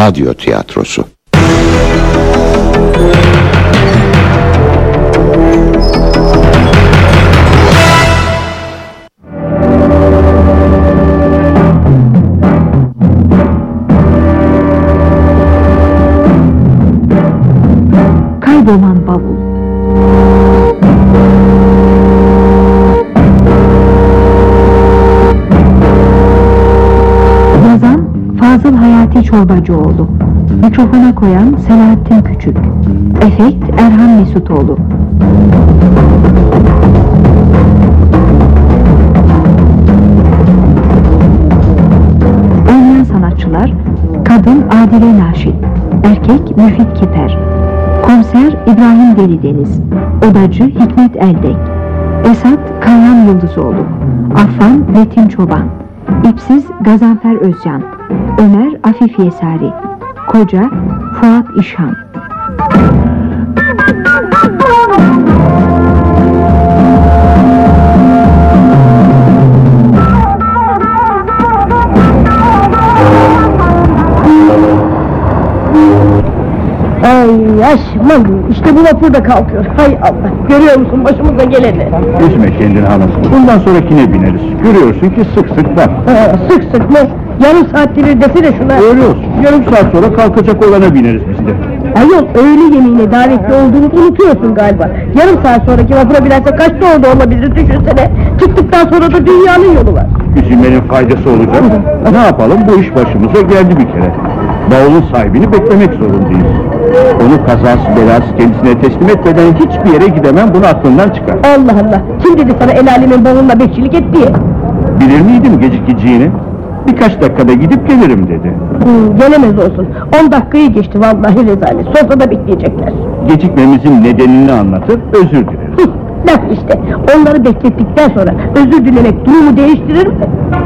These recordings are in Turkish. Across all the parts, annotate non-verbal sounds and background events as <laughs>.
Radyo tiyatrosu. Kaybolan Hayati Çorbacıoğlu. Mikrofona koyan Selahattin Küçük. Efekt Erhan Mesutoğlu. Oynayan sanatçılar Kadın Adile Naşit Erkek Müfit Kiper Komiser İbrahim Delideniz Odacı Hikmet Eldek Esat Kayhan Yıldızoğlu Affan Betim Çoban İpsiz Gazanfer Özcan Ömer Afif Yesari Koca Fuat İşhan Ay aşman işte bu vapur da kalkıyor. Hay Allah görüyor musun başımıza geleni? Üzme kendini anasını. Bundan sonrakine bineriz. Görüyorsun ki sık sık var. Ha, sık sık mı? Yarım saatte bir desene şuna. Öyle olsun. Yarım saat sonra kalkacak olana bineriz biz de. Ayol öğle yemeğine davetli olduğunu unutuyorsun galiba. Yarım saat sonraki vapura binerse kaçta orada olabiliriz düşünsene. Çıktıktan sonra da dünyanın yolu var. Üzülmenin faydası olacak. Ne yapalım bu iş başımıza geldi bir kere. Bavulun sahibini beklemek zorundayız. Onu kazası belası kendisine teslim etmeden hiçbir yere gidemem bunu aklından çıkar. Allah Allah. Kim dedi sana el alemin bavuluna bekçilik et diye? Bilir miydim gecikeceğini? Birkaç dakikada gidip gelirim dedi. Hmm, gelemez olsun. 10 dakikayı geçti vallahi rezalet. Sofrada bekleyecekler. Gecikmemizin nedenini anlatır, özür dileriz. Laf işte. Onları beklettikten sonra özür dilemek durumu değiştirir mi?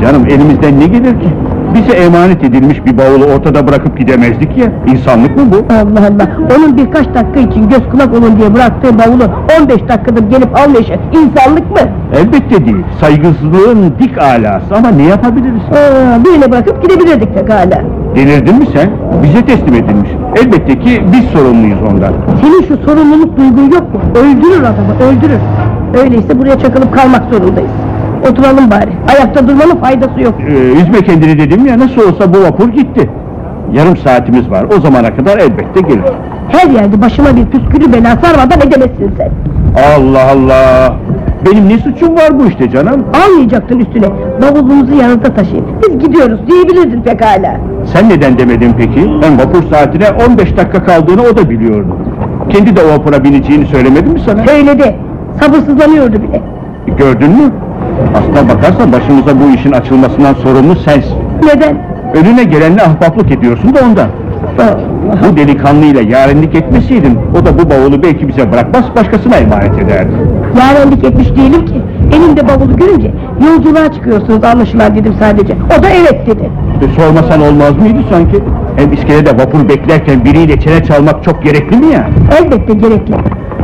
Canım elimizden ne gelir ki? Bize emanet edilmiş bir bavulu ortada bırakıp gidemezdik ya. İnsanlık mı bu? Allah Allah. Onun birkaç dakika için göz kulak olun diye bıraktığı bavulu 15 dakikadır gelip almayışı insanlık mı? Elbette değil. Saygısızlığın dik alası ama ne yapabiliriz? Aa, böyle bırakıp gidebilirdik pekala. Delirdin mi sen? Bize teslim edilmiş. Elbette ki biz sorumluyuz ondan. Senin şu sorumluluk duygun yok mu? Öldürür adamı, öldürür. Öyleyse buraya çakılıp kalmak zorundayız. Oturalım bari. Ayakta durmanın faydası yok. Ee, üzme kendini dedim ya nasıl olsa bu vapur gitti. Yarım saatimiz var. O zamana kadar elbette gelir. Her yerde başıma bir püskülü bela sarmadan edemezsin sen. Allah Allah! Benim ne suçum var bu işte canım? Almayacaktın üstüne. Bavulumuzu yanında taşıyın. Biz gidiyoruz diyebilirdin pekala. Sen neden demedin peki? Ben vapur saatine 15 dakika kaldığını o da biliyordu. Kendi de o vapura bineceğini söylemedi mi sana? Söyledi. Sabırsızlanıyordu bile. Gördün mü? Aslına bakarsan başımıza bu işin açılmasından sorumlu sensin. Neden? Önüne gelenle ahbaplık ediyorsun da ondan. Bu delikanlıyla yarenlik etmeseydin, o da bu bavulu belki bize bırakmaz, başkasına emanet ederdi. Yarenlik etmiş değilim ki. Elimde bavulu görünce yolculuğa çıkıyorsunuz anlaşılan dedim sadece. O da evet dedi. E, sormasan olmaz mıydı sanki? Hem iskelede vapur beklerken biriyle çene çalmak çok gerekli mi ya? Elbette gerekli.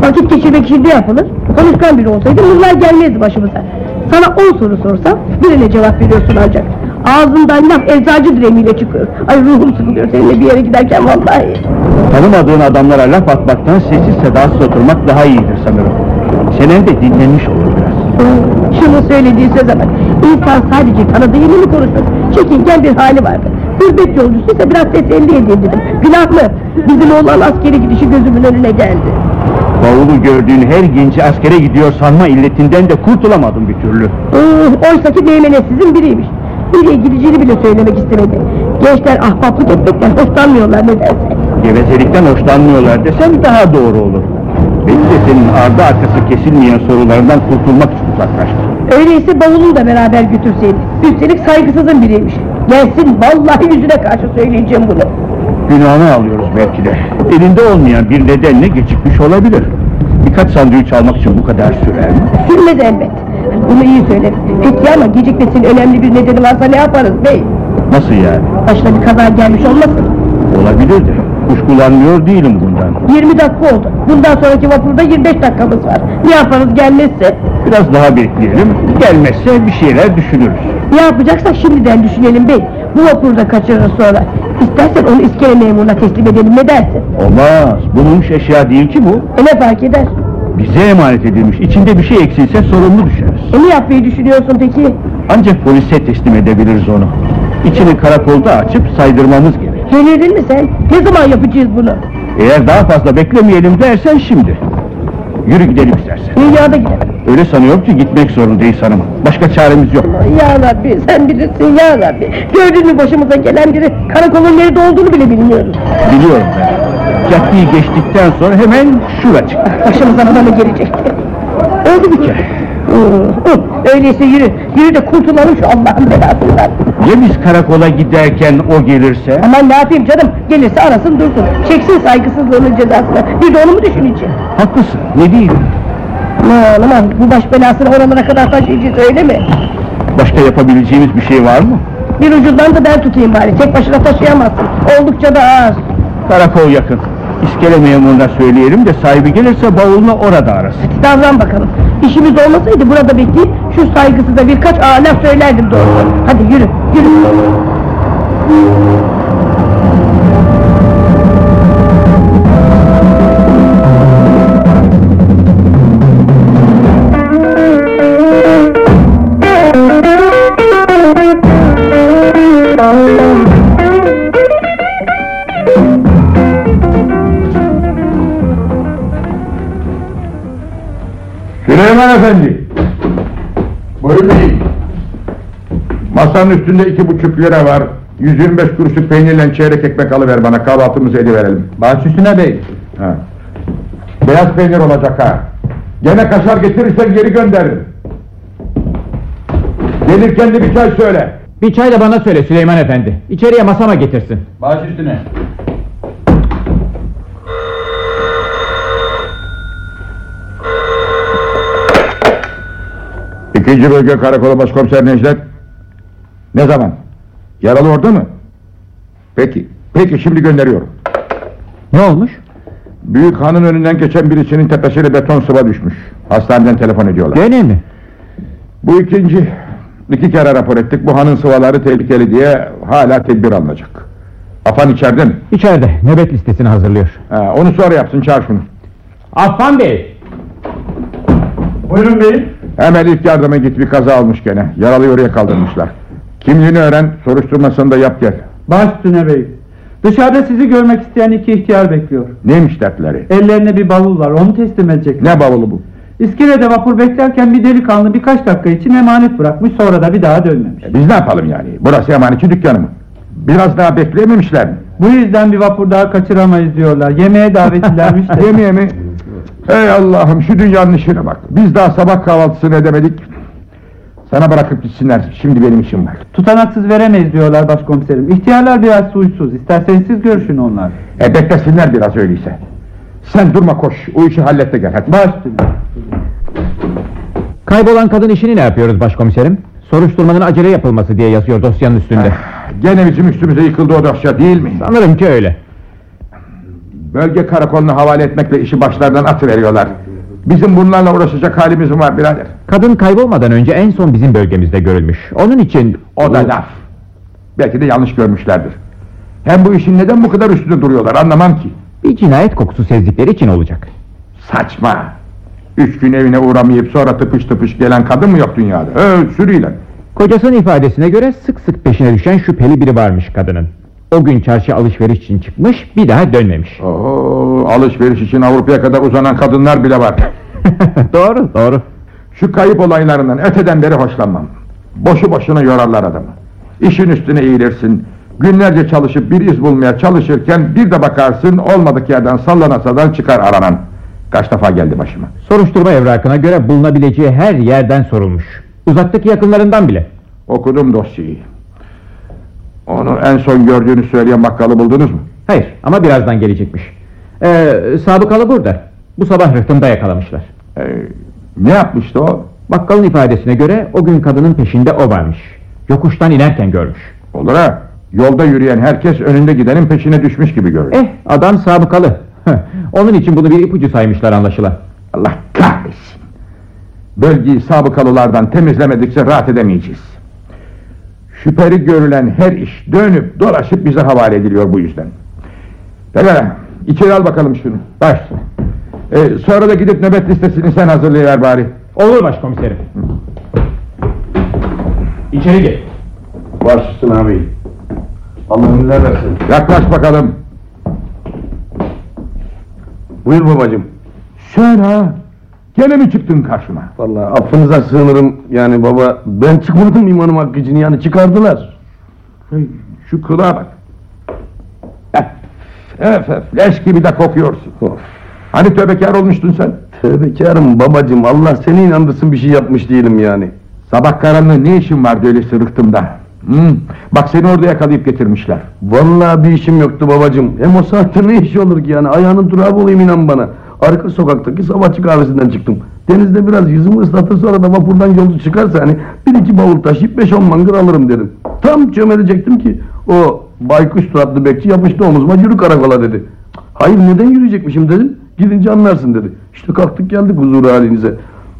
Vakit geçirmek için ne yapılır? Konuşkan biri olsaydı bunlar gelmezdi başımıza. Sana on soru sorsam birine cevap veriyorsun ancak. Ağzından laf eczacı diremiyle çıkıyor. Ay ruhum sıkılıyor seninle bir yere giderken vallahi. Tanımadığın adamlara laf atmaktan sessiz sedasız oturmak daha iyidir sanırım. Çenen de dinlenmiş olur biraz. Şunu söylediği söze bak. İnsan sadece tanıdığını mı konuşur? Çekingen bir hali vardı. Gurbet yolcusuysa biraz teselli edeyim dedim. Günah mı? Bizim oğlan askeri gidişi gözümün önüne geldi. Bavulu gördüğün her genci askere gidiyor sanma illetinden de kurtulamadım bir türlü. Uh, oysa ki meymenetsizin biriymiş. Nereye gideceğini bile söylemek istemedi. Gençler ahbaplık etmekten hoşlanmıyorlar nedense. Gevezelikten hoşlanmıyorlar desem daha doğru olur. Belki de senin ardı arkası kesilmeyen sorularından kurtulmak için uzaklaştı. Öyleyse bavulunu da beraber götürseydi. Üstelik saygısızın biriymiş. Gelsin vallahi yüzüne karşı söyleyeceğim bunu. Günahını alıyoruz belki de. Elinde olmayan bir nedenle gecikmiş olabilir. Birkaç sandviç almak için bu kadar sürer mi? Sürmez elbet. Bunu iyi söyledin. Peki ama gecikmesinin önemli bir nedeni varsa ne yaparız bey? Nasıl yani? Başına bir kaza gelmiş olmasın? Olabilirdi. Kuşkulanmıyor değilim bundan. 20 dakika oldu. Bundan sonraki vapurda 25 dakikamız var. Ne yaparız gelmezse? Biraz daha bekleyelim. Gelmezse bir şeyler düşünürüz. Ne yapacaksak şimdiden düşünelim bey. Bu vapurda kaçırırız sonra. İstersen onu iskele memuruna teslim edelim ne dersin? Olmaz. Bulunmuş eşya değil ki bu. E ne fark eder? Bize emanet edilmiş. İçinde bir şey eksilse sorumlu düşeriz. E ne yapmayı düşünüyorsun peki? Ancak polise teslim edebiliriz onu. İçini karakolda açıp saydırmamız gerek. Delirdin mi sen? Ne zaman yapacağız bunu? Eğer daha fazla beklemeyelim dersen şimdi. Yürü gidelim istersen. Dünyada gidelim. Öyle sanıyorum ki gitmek zorundayız hanım. Başka çaremiz yok. Ya Rabbi sen bilirsin ya Rabbi. Gördün mü başımıza gelen biri karakolun nerede olduğunu bile bilmiyoruz. Biliyorum ben. Caddeyi geçtikten sonra hemen şuracık. Başımıza adamı gelecek. Oldu bir kere. Hı, hı. Öyleyse yürü. Yürü de kurtulalım şu Allah'ın belasından. Ya biz karakola giderken o gelirse? Aman ne yapayım canım? Gelirse arasın dursun. Çeksin saygısızlığının cezasını. Bir de onu mu düşüneceğim? Haklısın. Ne diyeyim? Aman aman bu baş belasını oralara kadar taşıyacağız öyle mi? Başka yapabileceğimiz bir şey var mı? Bir ucundan da ben tutayım bari. Tek başına taşıyamazsın. Oldukça da ağır. Karakol yakın. İskele memuruna söyleyelim de sahibi gelirse bavulunu orada arasın. Davran bakalım. İşimiz olmasaydı burada bekleyip şu saygısıza birkaç ağır laf söylerdim doğrusu. Hadi yürü, yürü. Süleyman Efendi. Buyurun. Masanın üstünde iki buçuk lira var. 125 kuruşluk peynirle çeyrek ekmek alıver bana kahvaltımızı ediverelim. Baş üstüne bey. Ha. Beyaz peynir olacak ha. Gene kaşar getirirsen geri gönderirim. Gelirken de bir çay söyle. Bir çay da bana söyle Süleyman Efendi. İçeriye masama getirsin. Baş üstüne. İkinci bölge karakolu başkomiser Necdet. Ne zaman? Yaralı orada mı? Peki, peki şimdi gönderiyorum. Ne olmuş? Büyük hanın önünden geçen birisinin tepesine beton sıva düşmüş. Hastaneden telefon ediyorlar. Gene mi? Bu ikinci. iki kere rapor ettik. Bu hanın sıvaları tehlikeli diye hala tedbir alınacak. Afan içeride mi? İçeride. Nöbet listesini hazırlıyor. Ha, onu sonra yapsın çağır şunu. Affan Bey! Buyurun beyim. Hemen ilk yardıma git bir kaza olmuş gene. Yaralıyı oraya kaldırmışlar. Kimliğini öğren, soruşturmasını da yap gel. Baş üstüne bey. Dışarıda sizi görmek isteyen iki ihtiyar bekliyor. Neymiş dertleri? Ellerine bir bavul var, onu teslim edecek. Ne bavulu bu? İskelede vapur beklerken bir delikanlı birkaç dakika için emanet bırakmış, sonra da bir daha dönmemiş. E biz ne yapalım yani? Burası emanetçi dükkanı mı? Biraz daha bekleyememişler mi? Bu yüzden bir vapur daha kaçıramayız diyorlar. Yemeğe davetlilermiş <laughs> de. Yemeğe mi? Ey Allah'ım şu dünyanın işine bak. Biz daha sabah kahvaltısını edemedik. Sana bırakıp gitsinler. Şimdi benim işim var. Tutanaksız veremeyiz diyorlar başkomiserim. İhtiyarlar biraz suysuz. İsterseniz siz görüşün onlar. E beklesinler biraz öyleyse. Sen durma koş. O işi hallet de gel hadi. Baş. Kaybolan kadın işini ne yapıyoruz başkomiserim? Soruşturmanın acele yapılması diye yazıyor dosyanın üstünde. Gene bizim üstümüze yıkıldı o dosya değil mi? Sanırım ki öyle. Bölge karakoluna havale etmekle işi başlardan atıveriyorlar. Bizim bunlarla uğraşacak halimiz mi var birader? Kadın kaybolmadan önce en son bizim bölgemizde görülmüş. Onun için... O da laf. Belki de yanlış görmüşlerdir. Hem bu işin neden bu kadar üstünde duruyorlar anlamam ki. Bir cinayet kokusu sezdikleri için olacak. Saçma. Üç gün evine uğramayıp sonra tıpış tıpış gelen kadın mı yok dünyada? Evet sürüyle. Kocasının ifadesine göre sık sık peşine düşen şüpheli biri varmış kadının. O gün çarşı alışveriş için çıkmış, bir daha dönmemiş. Oo, alışveriş için Avrupa'ya kadar uzanan kadınlar bile var. <laughs> doğru, doğru. Şu kayıp olaylarından öteden beri hoşlanmam. Boşu boşuna yorarlar adamı. İşin üstüne eğilirsin. Günlerce çalışıp bir iz bulmaya çalışırken bir de bakarsın olmadık yerden sallana sadan çıkar aranan. Kaç defa geldi başıma. Soruşturma evrakına göre bulunabileceği her yerden sorulmuş. Uzaktaki yakınlarından bile. Okudum dosyayı. Onu en son gördüğünü söyleyen bakkalı buldunuz mu? Hayır ama birazdan gelecekmiş. Ee, sabıkalı burada. Bu sabah rıhtımda yakalamışlar. Ee, ne yapmıştı o? Bakkalın ifadesine göre o gün kadının peşinde o varmış. Yokuştan inerken görmüş. Olur ha. Yolda yürüyen herkes önünde gidenin peşine düşmüş gibi görür. Eh adam sabıkalı. <laughs> Onun için bunu bir ipucu saymışlar anlaşılan. Allah kahretsin. Bölgeyi sabıkalılardan temizlemedikçe rahat edemeyeceğiz. Şüpheli görülen her iş dönüp dolaşıp bize havale ediliyor bu yüzden. Pekala, içeri al bakalım şunu. Baş. Ee, sonra da gidip nöbet listesini sen hazırlayıver bari. Olur başkomiserim. İçeri gir. Baş üstüne abi. Allah ömürler versin. Yaklaş bakalım. Buyur babacığım. Sen ha? Gene mi çıktın karşıma? Vallahi affınıza sığınırım yani baba ben çıkmadım imanım hakkı için yani çıkardılar. Hey, Şu kılığa bak. Öf, öf, leş gibi de kokuyorsun. Of. Hani tövbekar olmuştun sen? Tövbekarım babacığım Allah seni inandırsın bir şey yapmış değilim yani. Sabah karanlığı ne işin vardı öyle sırıktımda? Hmm, bak seni orada yakalayıp getirmişler. Vallahi bir işim yoktu babacığım. Hem o saatte ne iş olur ki yani ayağının durağı olayım inan bana. Arka sokaktaki sabahçı kahvesinden çıktım. Denizde biraz yüzümü ıslatır sonra da vapurdan yolcu çıkarsa hani bir iki bavul taşıyıp beş on mangır alırım dedim. Tam çömelecektim ki o baykuş suratlı bekçi yapıştı omuzuma yürü karakola dedi. Hayır neden yürüyecekmişim dedim. Gidince anlarsın dedi. İşte kalktık geldik huzur halinize.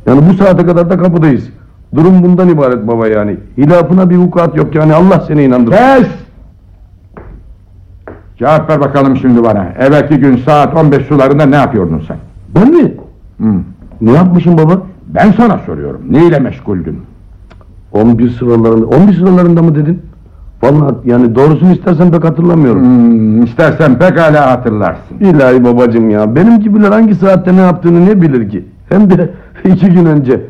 Yani bu saate kadar da kapıdayız. Durum bundan ibaret baba yani. Hilafına bir vukuat yok yani Allah seni inandırsın. Kes! Cevap ver bakalım şimdi bana. Evvelki gün saat 15 sularında ne yapıyordun sen? Ben mi? Hmm, Ne yapmışım baba? ben sana soruyorum. Ne ile meşguldün? 11 sıralarında, 11 sıralarında mı dedin? Vallahi yani doğrusunu istersen pek hatırlamıyorum. Hmm, istersen pekala hatırlarsın. İlahi babacım ya, benim gibiler hangi saatte ne yaptığını ne bilir ki? Hem de <laughs> iki gün önce.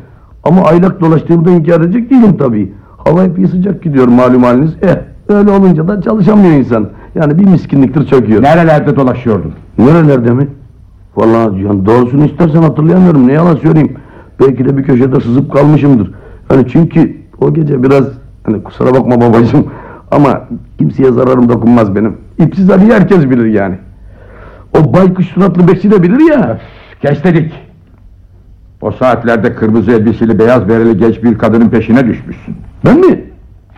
Ama aylak dolaştığımda inkar edecek değilim tabii. Hava epey sıcak gidiyor malum haliniz. Eh, öyle olunca da çalışamıyor insan. Yani bir miskinliktir çöküyor. Nerelerde dolaşıyordun? Nerelerde mi? Vallahi yani doğrusunu istersen hatırlayamıyorum. Ne yalan söyleyeyim. Belki de bir köşede sızıp kalmışımdır. Hani çünkü o gece biraz hani kusura bakma babacığım ama kimseye zararım dokunmaz benim. İpsiz Ali herkes bilir yani. O baykuş suratlı bekçi de bilir ya. Kes dedik. O saatlerde kırmızı elbiseli beyaz bereli genç bir kadının peşine düşmüşsün. Ben mi?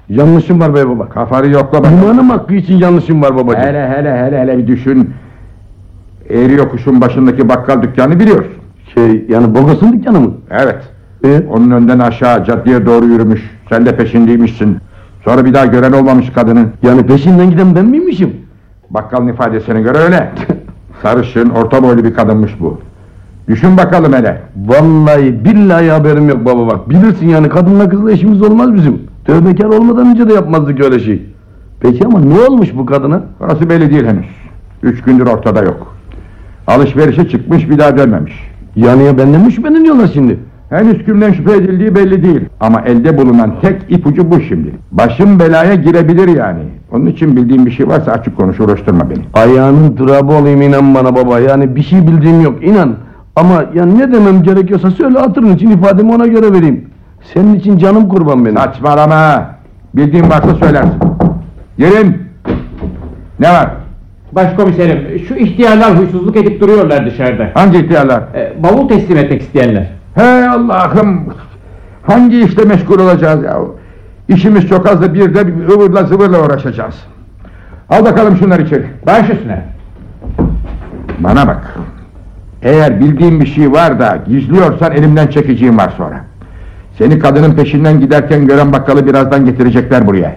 Yanlışım var be baba. Kafanı yokla bakalım. İmanım hakkı için yanlışım var babacığım. Hele hele hele hele bir düşün. Eğri yokuşun başındaki bakkal dükkanı biliyorsun. Şey yani Bogos'un dükkanı mı? Evet. E, Onun önden aşağı caddeye doğru yürümüş. Sen de peşindeymişsin. Sonra bir daha gören olmamış kadını. yani peşinden giden ben miymişim? Bakkalın ifadesine göre öyle. Sarışın, orta boylu bir kadınmış bu. Düşün bakalım hele. Vallahi billahi haberim yok baba bak. Bilirsin yani kadınla kızla işimiz olmaz bizim. Tövbekar olmadan önce de yapmazdık öyle şey. Peki ama ne olmuş bu kadına? Orası belli değil henüz. Üç gündür ortada yok. Alışverişe çıkmış bir daha dönmemiş. Yani ya benden mi şüpheleniyorlar şimdi? Henüz kimden şüphe edildiği belli değil. Ama elde bulunan tek ipucu bu şimdi. Başım belaya girebilir yani. Onun için bildiğim bir şey varsa açık konuş uğraştırma beni. Ayağının durabı olayım inan bana baba. Yani bir şey bildiğim yok inan. Ama yani ne demem gerekiyorsa söyle hatırın için ifademi ona göre vereyim. Senin için canım kurban benim. Saçmalama. Bildiğin varsa söylersin. Gelin. Ne var? Başkomiserim şu ihtiyarlar huysuzluk edip duruyorlar dışarıda. Hangi ihtiyarlar? E, bavul teslim etmek isteyenler. Hey Allah'ım! Hangi işle meşgul olacağız ya? İşimiz çok az da bir de ıvırla zıvırla uğraşacağız. Al bakalım şunları içeri. Baş üstüne. Bana bak. Eğer bildiğin bir şey var da gizliyorsan elimden çekeceğim var sonra. Seni kadının peşinden giderken gören bakkalı birazdan getirecekler buraya.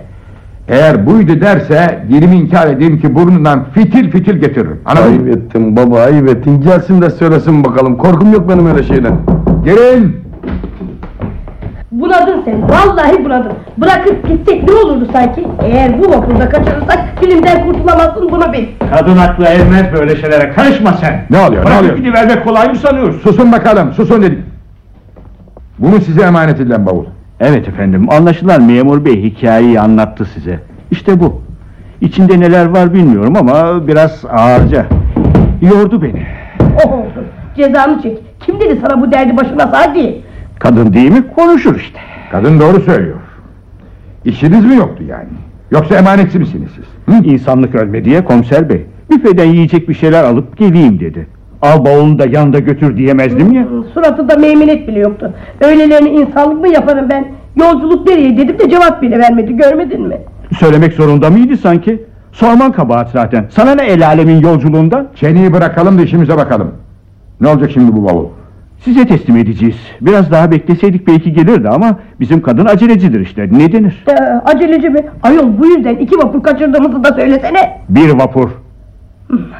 Eğer buydu derse dilimi inkar edeyim ki burnundan fitil fitil getiririm. Anladın mı? Ayıp ettin baba ayıp ettin. Gelsin de söylesin bakalım. Korkum yok benim öyle şeyden. Gelin! Bunadın sen, vallahi bunadın. Bırakıp gitsek ne olurdu sanki? Eğer bu vapurda kaçırırsak filmden kurtulamazsın bunu bil. Kadın aklı ermez böyle şeylere karışma sen. Ne oluyor, ne oluyor? gidivermek kolay mı sanıyorsun? Susun bakalım, susun dedik. Bunu size emanet edilen bavul. Evet efendim, anlaşılan memur bey hikayeyi anlattı size. İşte bu. İçinde neler var bilmiyorum ama biraz ağırca. Yordu beni. Oh oldu, cezanı çek. Kim dedi sana bu derdi başına hadi? Kadın değil mi? Konuşur işte. Kadın doğru söylüyor. İşiniz mi yoktu yani? Yoksa emanetçi misiniz siz? Hı? İnsanlık ölme diye komiser bey. Büfeden yiyecek bir şeyler alıp geleyim dedi. Al bavulunu da yanında götür diyemezdim ya. Suratında meymenet bile yoktu. Öylelerine insanlık mı yaparım ben? Yolculuk nereye dedim de cevap bile vermedi, görmedin mi? Söylemek zorunda mıydı sanki? Sorman kabahat zaten. Sana ne el alemin yolculuğundan? Çeneyi bırakalım da işimize bakalım. Ne olacak şimdi bu bavul? Size teslim edeceğiz. Biraz daha bekleseydik belki gelirdi ama bizim kadın acelecidir işte. Ne denir? Ee, aceleci mi? Ayol bu yüzden iki vapur kaçırdığımızı da söylesene. Bir vapur.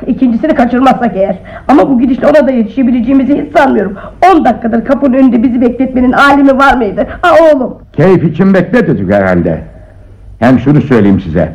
İkincisini kaçırmazsak eğer. Ama bu gidişle ona da yetişebileceğimizi hiç sanmıyorum. 10 dakikadır kapının önünde bizi bekletmenin alemi var mıydı? Ha oğlum. Keyif için bekletedik herhalde. Hem şunu söyleyeyim size.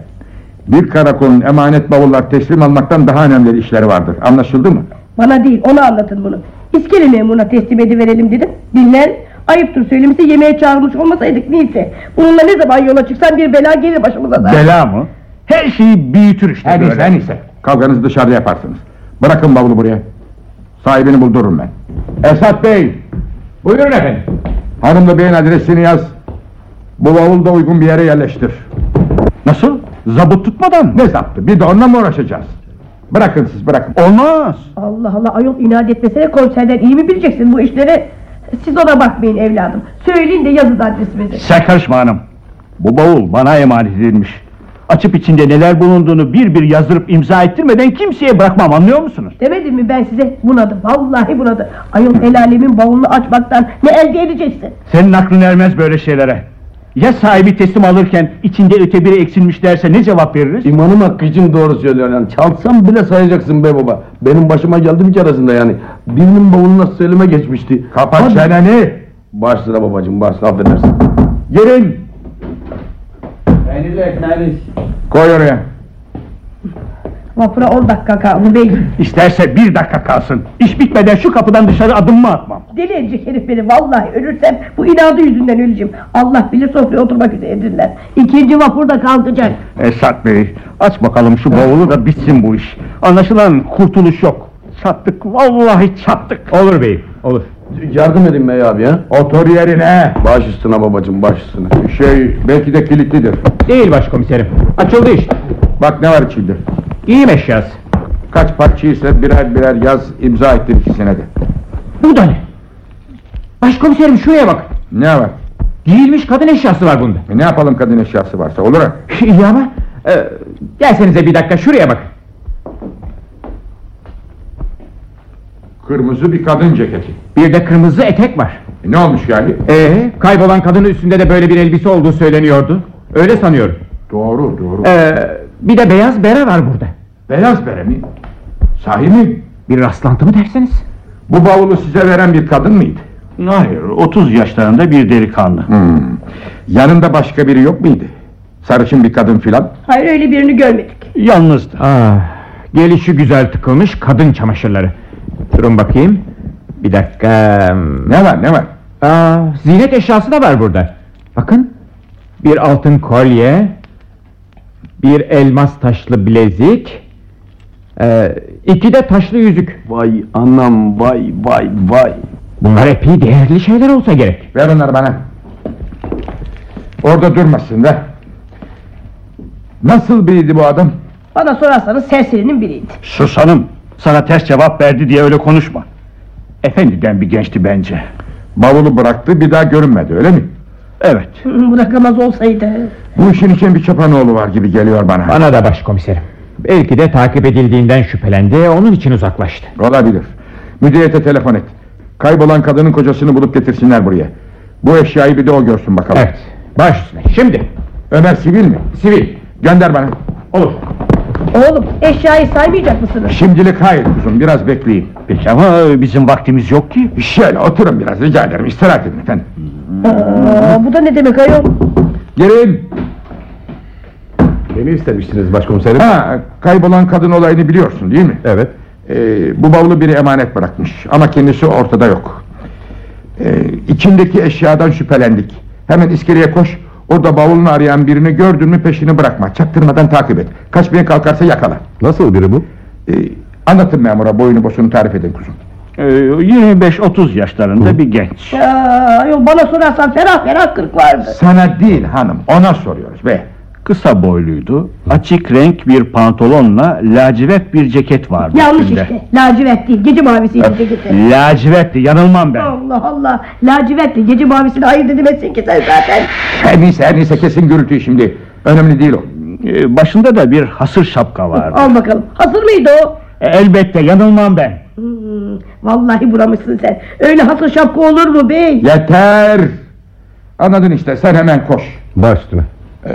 Bir karakolun emanet bavullar teslim almaktan daha önemli işleri vardır. Anlaşıldı mı? Bana değil ona anlatın bunu. İskele memuruna teslim ediverelim dedim. Dinler. Ayıptır söylemesi yemeğe çağırmış olmasaydık neyse. Bununla ne zaman yola çıksan bir bela gelir başımıza da. Bela mı? Her şeyi büyütür işte Her böyle. neyse, her neyse. Kavganızı dışarıda yaparsınız. Bırakın bavulu buraya. Sahibini buldururum ben. Esat Bey, Buyurun efendim. hanımla beyin adresini yaz. Bu bavulu da uygun bir yere yerleştir. Nasıl? Zabıt tutmadan mı? Ne zaptı? Bir de onunla mı uğraşacağız? Bırakın siz bırakın. Olmaz. Allah Allah ayol inat etmesene konserden iyi mi bileceksin bu işleri? Siz ona bakmayın evladım. Söyleyin de yazın adresimizi. Sen karışma hanım. Bu bavul bana emanet edilmiş. Açıp içinde neler bulunduğunu bir bir yazdırıp imza ettirmeden kimseye bırakmam anlıyor musunuz? Demedim mi ben size bunadı. Vallahi bunadı. Ayol el alemin bavulunu açmaktan ne elde edeceksin? Senin aklın ermez böyle şeylere. Ya sahibi teslim alırken içinde öte biri eksilmiş derse ne cevap veririz? İmanım hakkı için doğru söylüyor yani. Çalsam bile sayacaksın be baba. Benim başıma geldi bir keresinde yani. Birinin bavuluna söyleme geçmişti. Kapat Hadi. çeneni. Baş sıra babacığım baş affedersin. Girin. Koy oraya. Vapura 10 dakika kaldı bey. İsterse bir dakika kalsın. İş bitmeden şu kapıdan dışarı adım mı atmam? Deli edecek herif beni vallahi ölürsem bu inadı yüzünden öleceğim. Allah bilir sofraya oturmak üzeredirler. İkinci vapur da kalkacak. Esat Bey, aç bakalım şu bavulu da bitsin bu iş. Anlaşılan kurtuluş yok. Çattık, vallahi çattık. Olur beyim, olur. Yardım edin bey abi ya. Otur yerine. Baş üstüne babacığım baş üstüne. Şey belki de kilitlidir. Değil başkomiserim. Açıldı işte. Bak ne var içinde. Giyim eşyası. Kaç parçaysa birer birer yaz imza ettir ikisine de. Bu da ne? Başkomiserim şuraya bak. Ne var? Giyilmiş kadın eşyası var bunda. E, ne yapalım kadın eşyası varsa olur ha. İyi ama... E, gelsenize bir dakika şuraya bak. Kırmızı bir kadın ceketi. Bir de kırmızı etek var. E, ne olmuş yani? Ee, kaybolan kadının üstünde de böyle bir elbise olduğu söyleniyordu. Öyle sanıyorum. Doğru doğru. Ee, bir de beyaz bere var burada. Beyaz bere mi? Sahi mi? Bir rastlantı mı dersiniz? Bu bavulu size veren bir kadın mıydı? Hayır, 30 yaşlarında bir delikanlı. Hmm. Yanında başka biri yok muydu? Sarışın bir kadın filan. Hayır öyle birini görmedik. Yalnızdı. Ah, gelişi güzel tıkılmış kadın çamaşırları. Durun bakayım. Bir dakika. Ne var ne var? Aa, zinet eşyası da var burada. Bakın. Bir altın kolye. Bir elmas taşlı bilezik. Ee, iki de taşlı yüzük. Vay anam vay vay vay. Bunlar epey değerli şeyler olsa gerek. Ver onları bana. Orada durmasın da. Nasıl biriydi bu adam? Bana sorarsanız serserinin biriydi. Sus hanım, sana ters cevap verdi diye öyle konuşma. Efendiden bir gençti bence. Bavulu bıraktı bir daha görünmedi öyle mi? Evet. Bırakamaz olsaydı. Bu işin için bir çapanoğlu var gibi geliyor bana. Bana da başkomiserim. Belki de takip edildiğinden şüphelendi, onun için uzaklaştı. Olabilir. Müdüriyete telefon et. Kaybolan kadının kocasını bulup getirsinler buraya. Bu eşyayı bir de o görsün bakalım. Evet, baş üstüne. Şimdi, Ömer sivil mi? sivil. Gönder bana. Olur. Oğlum eşyayı saymayacak mısınız? Şimdilik hayır kuzum biraz bekleyin. Peki ama bizim vaktimiz yok ki. Şöyle oturun biraz rica ederim istirahat edin efendim. Aa, bu da ne demek ayol? Girin. Beni istemiştiniz başkomiserim. Ha, kaybolan kadın olayını biliyorsun değil mi? Evet. Ee, bu bavulu biri emanet bırakmış ama kendisi ortada yok. Ee, içindeki eşyadan şüphelendik. Hemen iskeleye koş. Orada bavulunu arayan birini gördün mü peşini bırakma. Çaktırmadan takip et. Kaçmaya kalkarsa yakala. Nasıl biri bu? Ee, anlatın memura boyunu bosunu tarif edin kuzum. Ee, 25-30 yaşlarında bir genç. Ya, bana sorarsan ferah ferah kırk vardı. Sana değil hanım ona soruyoruz be. Kısa boyluydu, açık renk bir pantolonla lacivert bir ceket vardı Yanlış üstünde. işte. Lacivert değil. Gece mavisiydi ceketi. Lacivertti, yanılmam ben. Allah Allah. Lacivert değil. Gece mavisini ayırt edemezsin ki sen zaten. Her neyse her neyse kesin gürültüyü şimdi. Önemli değil o. Ee, başında da bir hasır şapka vardı. Al bakalım. Hazır mıydı o? E, elbette yanılmam ben. Hmm, vallahi buramışsın sen. Öyle hasıl şapka olur mu bey? Yeter! Anladın işte sen hemen koş. Baş üstüne. Ee,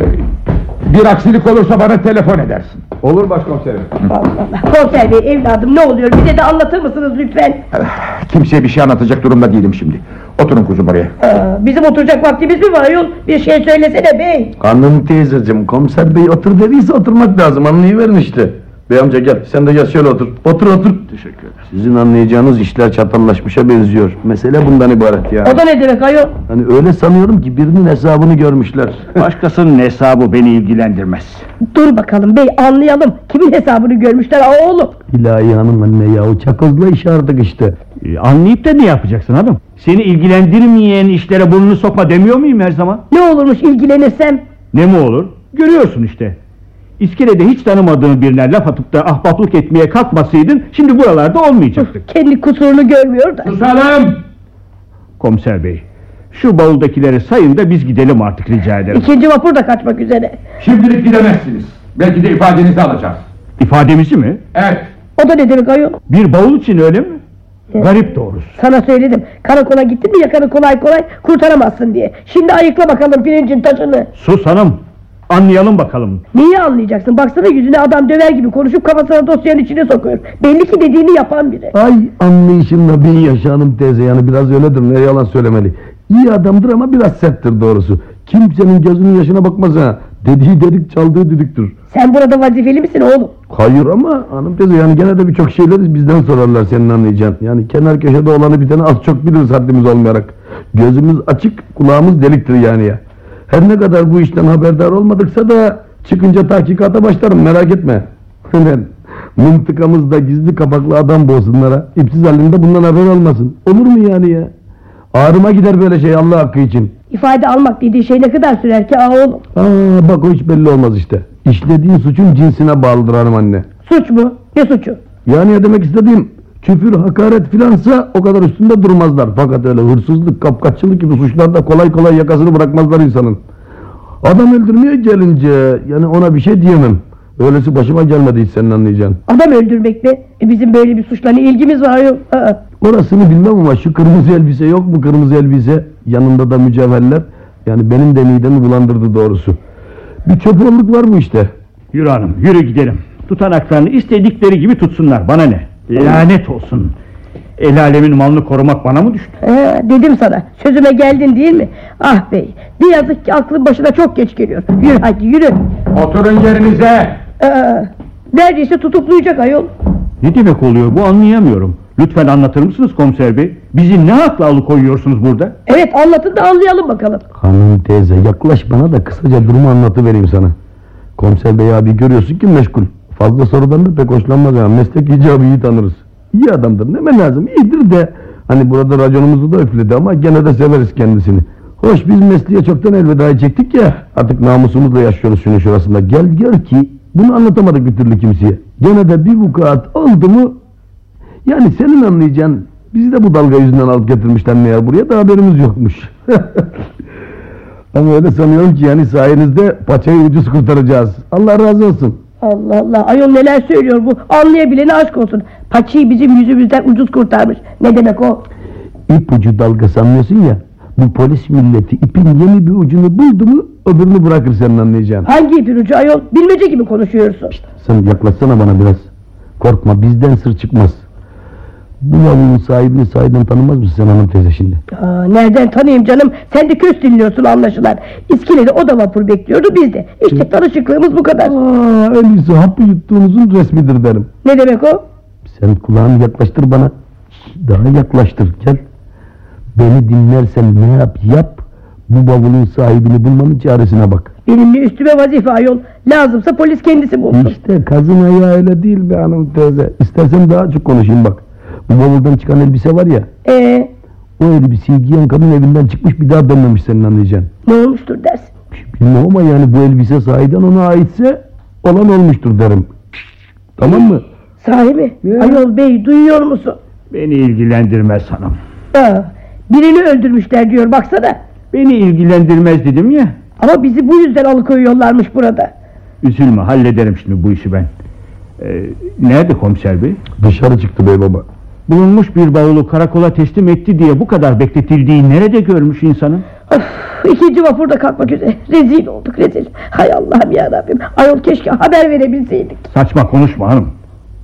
bir aksilik olursa bana telefon edersin. Olur başkomiserim. Allah. Konser bey evladım ne oluyor? Bize de anlatır mısınız lütfen? Kimseye bir şey anlatacak durumda değilim şimdi. Oturun kuzum oraya. Aa, bizim oturacak vaktimiz mi var ayol? Bir şey söylesene bey. Hanım teyzeciğim komiser bey otur dediyse oturmak lazım anlayıverin işte. Bey amca gel sen de gel şöyle otur. Otur otur. Teşekkür ederim. Sizin anlayacağınız işler çatallaşmışa benziyor. Mesele bundan ibaret ya. O da ne demek ayol? Hani öyle sanıyorum ki birinin hesabını görmüşler. Başkasının hesabı beni ilgilendirmez. Dur bakalım bey anlayalım. Kimin hesabını görmüşler aa, oğlum? İlahi hanım anne yahu çakozla iş artık işte. Ee, anlayıp da ne yapacaksın hanım? Seni ilgilendirmeyen işlere burnunu sokma demiyor muyum her zaman? Ne olurmuş ilgilenirsem? Ne mi olur? Görüyorsun işte. İskelede hiç tanımadığın birine laf atıp da ahbaplık etmeye kalkmasaydın şimdi buralarda olmayacaktık. Kendi kusurunu görmüyor da. Susalım! Komiser bey, şu bavuldakileri sayın da biz gidelim artık rica ederim. İkinci vapur da kaçmak üzere. Şimdilik gidemezsiniz. Belki de ifadenizi alacağız. İfademizi mi? Evet. O da ne demek ayol? Bir bavul için öyle mi? Garip doğrusu. Sana söyledim. Karakola gittin mi yakanı kolay kolay kurtaramazsın diye. Şimdi ayıkla bakalım pirincin taşını. Sus hanım, anlayalım bakalım. Neyi anlayacaksın? Baksana yüzüne adam döver gibi konuşup kafasına dosyanın içine sokuyor. Belli ki dediğini yapan biri. Ay anlayışınla bin yaşa hanım teyze yani biraz öyledir ne yalan söylemeli. İyi adamdır ama biraz serttir doğrusu. Kimsenin gözünün yaşına bakmaz ha. Dediği dedik çaldığı düdüktür. Sen burada vazifeli misin oğlum? Hayır ama hanım teyze yani gene de birçok şeyleri bizden sorarlar senin anlayacağın. Yani kenar köşede olanı biteni az çok biliriz haddimiz olmayarak. Gözümüz açık kulağımız deliktir yani ya. Her ne kadar bu işten haberdar olmadıksa da çıkınca tahkikata başlarım merak etme. <laughs> Mıntıkamızda gizli kapaklı adam boğsunlara ipsiz halinde bundan haber olmasın. Olur mu yani ya? Ağrıma gider böyle şey Allah hakkı için. İfade almak dediği şey ne kadar sürer ki aa oğlum? Aa bak o hiç belli olmaz işte. İşlediğin suçun cinsine bağlıdır hanım anne. Suç mu? Ne suçu? Yani ne demek istediğim küfür, hakaret filansa o kadar üstünde durmazlar. Fakat öyle hırsızlık, kapkaççılık gibi suçlarda kolay kolay yakasını bırakmazlar insanın. Adam öldürmeye gelince yani ona bir şey diyemem. Öylesi başıma gelmedi hiç senin anlayacağın. Adam öldürmek mi? E bizim böyle bir suçla ne ilgimiz var? Aa. Orasını bilmem ama şu kırmızı elbise yok mu kırmızı elbise? Yanında da mücevherler. Yani benim de midemi bulandırdı doğrusu. Bir çöpolluk var bu işte. Yürü hanım, yürü gidelim. Tutanaklarını istedikleri gibi tutsunlar, bana ne? Lanet olsun. El alemin malını korumak bana mı düştü? Ee, dedim sana sözüme geldin değil mi? Ah bey ne yazık ki aklın başına çok geç geliyor. Yürü hadi yürü. Oturun yerinize. Ee, neredeyse tutuklayacak ayol. Ne demek oluyor bu anlayamıyorum. Lütfen anlatır mısınız komiser bey? Bizi ne hakla alıkoyuyorsunuz burada? Evet anlatın da anlayalım bakalım. Hanım teyze yaklaş bana da kısaca durumu anlatıvereyim sana. Komiser bey abi görüyorsun ki meşgul. Fazla sorudan da pek hoşlanmaz ya. Meslek icabı iyi tanırız. İyi adamdır ne lazım iyidir de. Hani burada raconumuzu da üfledi ama gene de severiz kendisini. Hoş biz mesleğe çoktan elvedayı çektik ya. Artık namusumuzla yaşıyoruz şunun şurasında. Gel gör ki bunu anlatamadık bir türlü kimseye. Gene de bir vukuat oldu mu yani senin anlayacağın bizi de bu dalga yüzünden alıp getirmişler meğer buraya da haberimiz yokmuş. <laughs> Ama öyle sanıyorum ki yani sayenizde paçayı ucuz kurtaracağız. Allah razı olsun. Allah Allah ayol neler söylüyor bu anlayabilene aşk olsun. Paçayı bizim yüzümüzden ucuz kurtarmış. Ne demek o? İpucu dalgası anlıyorsun ya. Bu polis milleti ipin yeni bir ucunu buldu mu öbürünü bırakır senin anlayacağın. Hangi ipin ucu ayol? Bilmece gibi konuşuyorsun. Sen yaklaşsana bana biraz. Korkma bizden sır çıkmaz. Bu yavunun sahibini sahiden tanımaz mısın sen hanım teyze şimdi? Aa, nereden tanıyayım canım? Sen de köz dinliyorsun anlaşılan. İskelede o da vapur bekliyordu biz de. İşte tanışıklığımız bu kadar. Aa, en iyisi hapı yuttuğunuzun resmidir derim. Ne demek o? Sen kulağını yaklaştır bana. Daha yaklaştır gel. Beni dinlersen ne yap yap. Bu bavulun sahibini bulmanın çaresine bak. Benimle üstüme vazife ayol. Lazımsa polis kendisi bulsun. İşte kazın ayağı öyle değil be hanım teyze. İstersen daha çok konuşayım bak. Bavuldan çıkan elbise var ya. Ee, O elbiseyi giyen kadın evinden çıkmış bir daha dönmemiş senin anlayacağın. ne olmuştur dersin? Bilmem ama yani bu elbise sahiden ona aitse olan olmuştur derim. Tamam mı? Sahi mi? Ya. Ayol bey duyuyor musun? Beni ilgilendirmez hanım. Aa, birini öldürmüşler diyor baksana. Beni ilgilendirmez dedim ya. Ama bizi bu yüzden alıkoyuyorlarmış burada. Üzülme hallederim şimdi bu işi ben. Ee, nerede komiser bey? Dışarı çıktı bey baba. Bulunmuş bir bavulu karakola teslim etti diye bu kadar bekletildiği nerede görmüş insanın? Of, ikinci vapur da kalkmak üzere. Rezil olduk rezil. Hay Allah'ım ya Rabbim. Ayol keşke haber verebilseydik. Saçma konuşma hanım.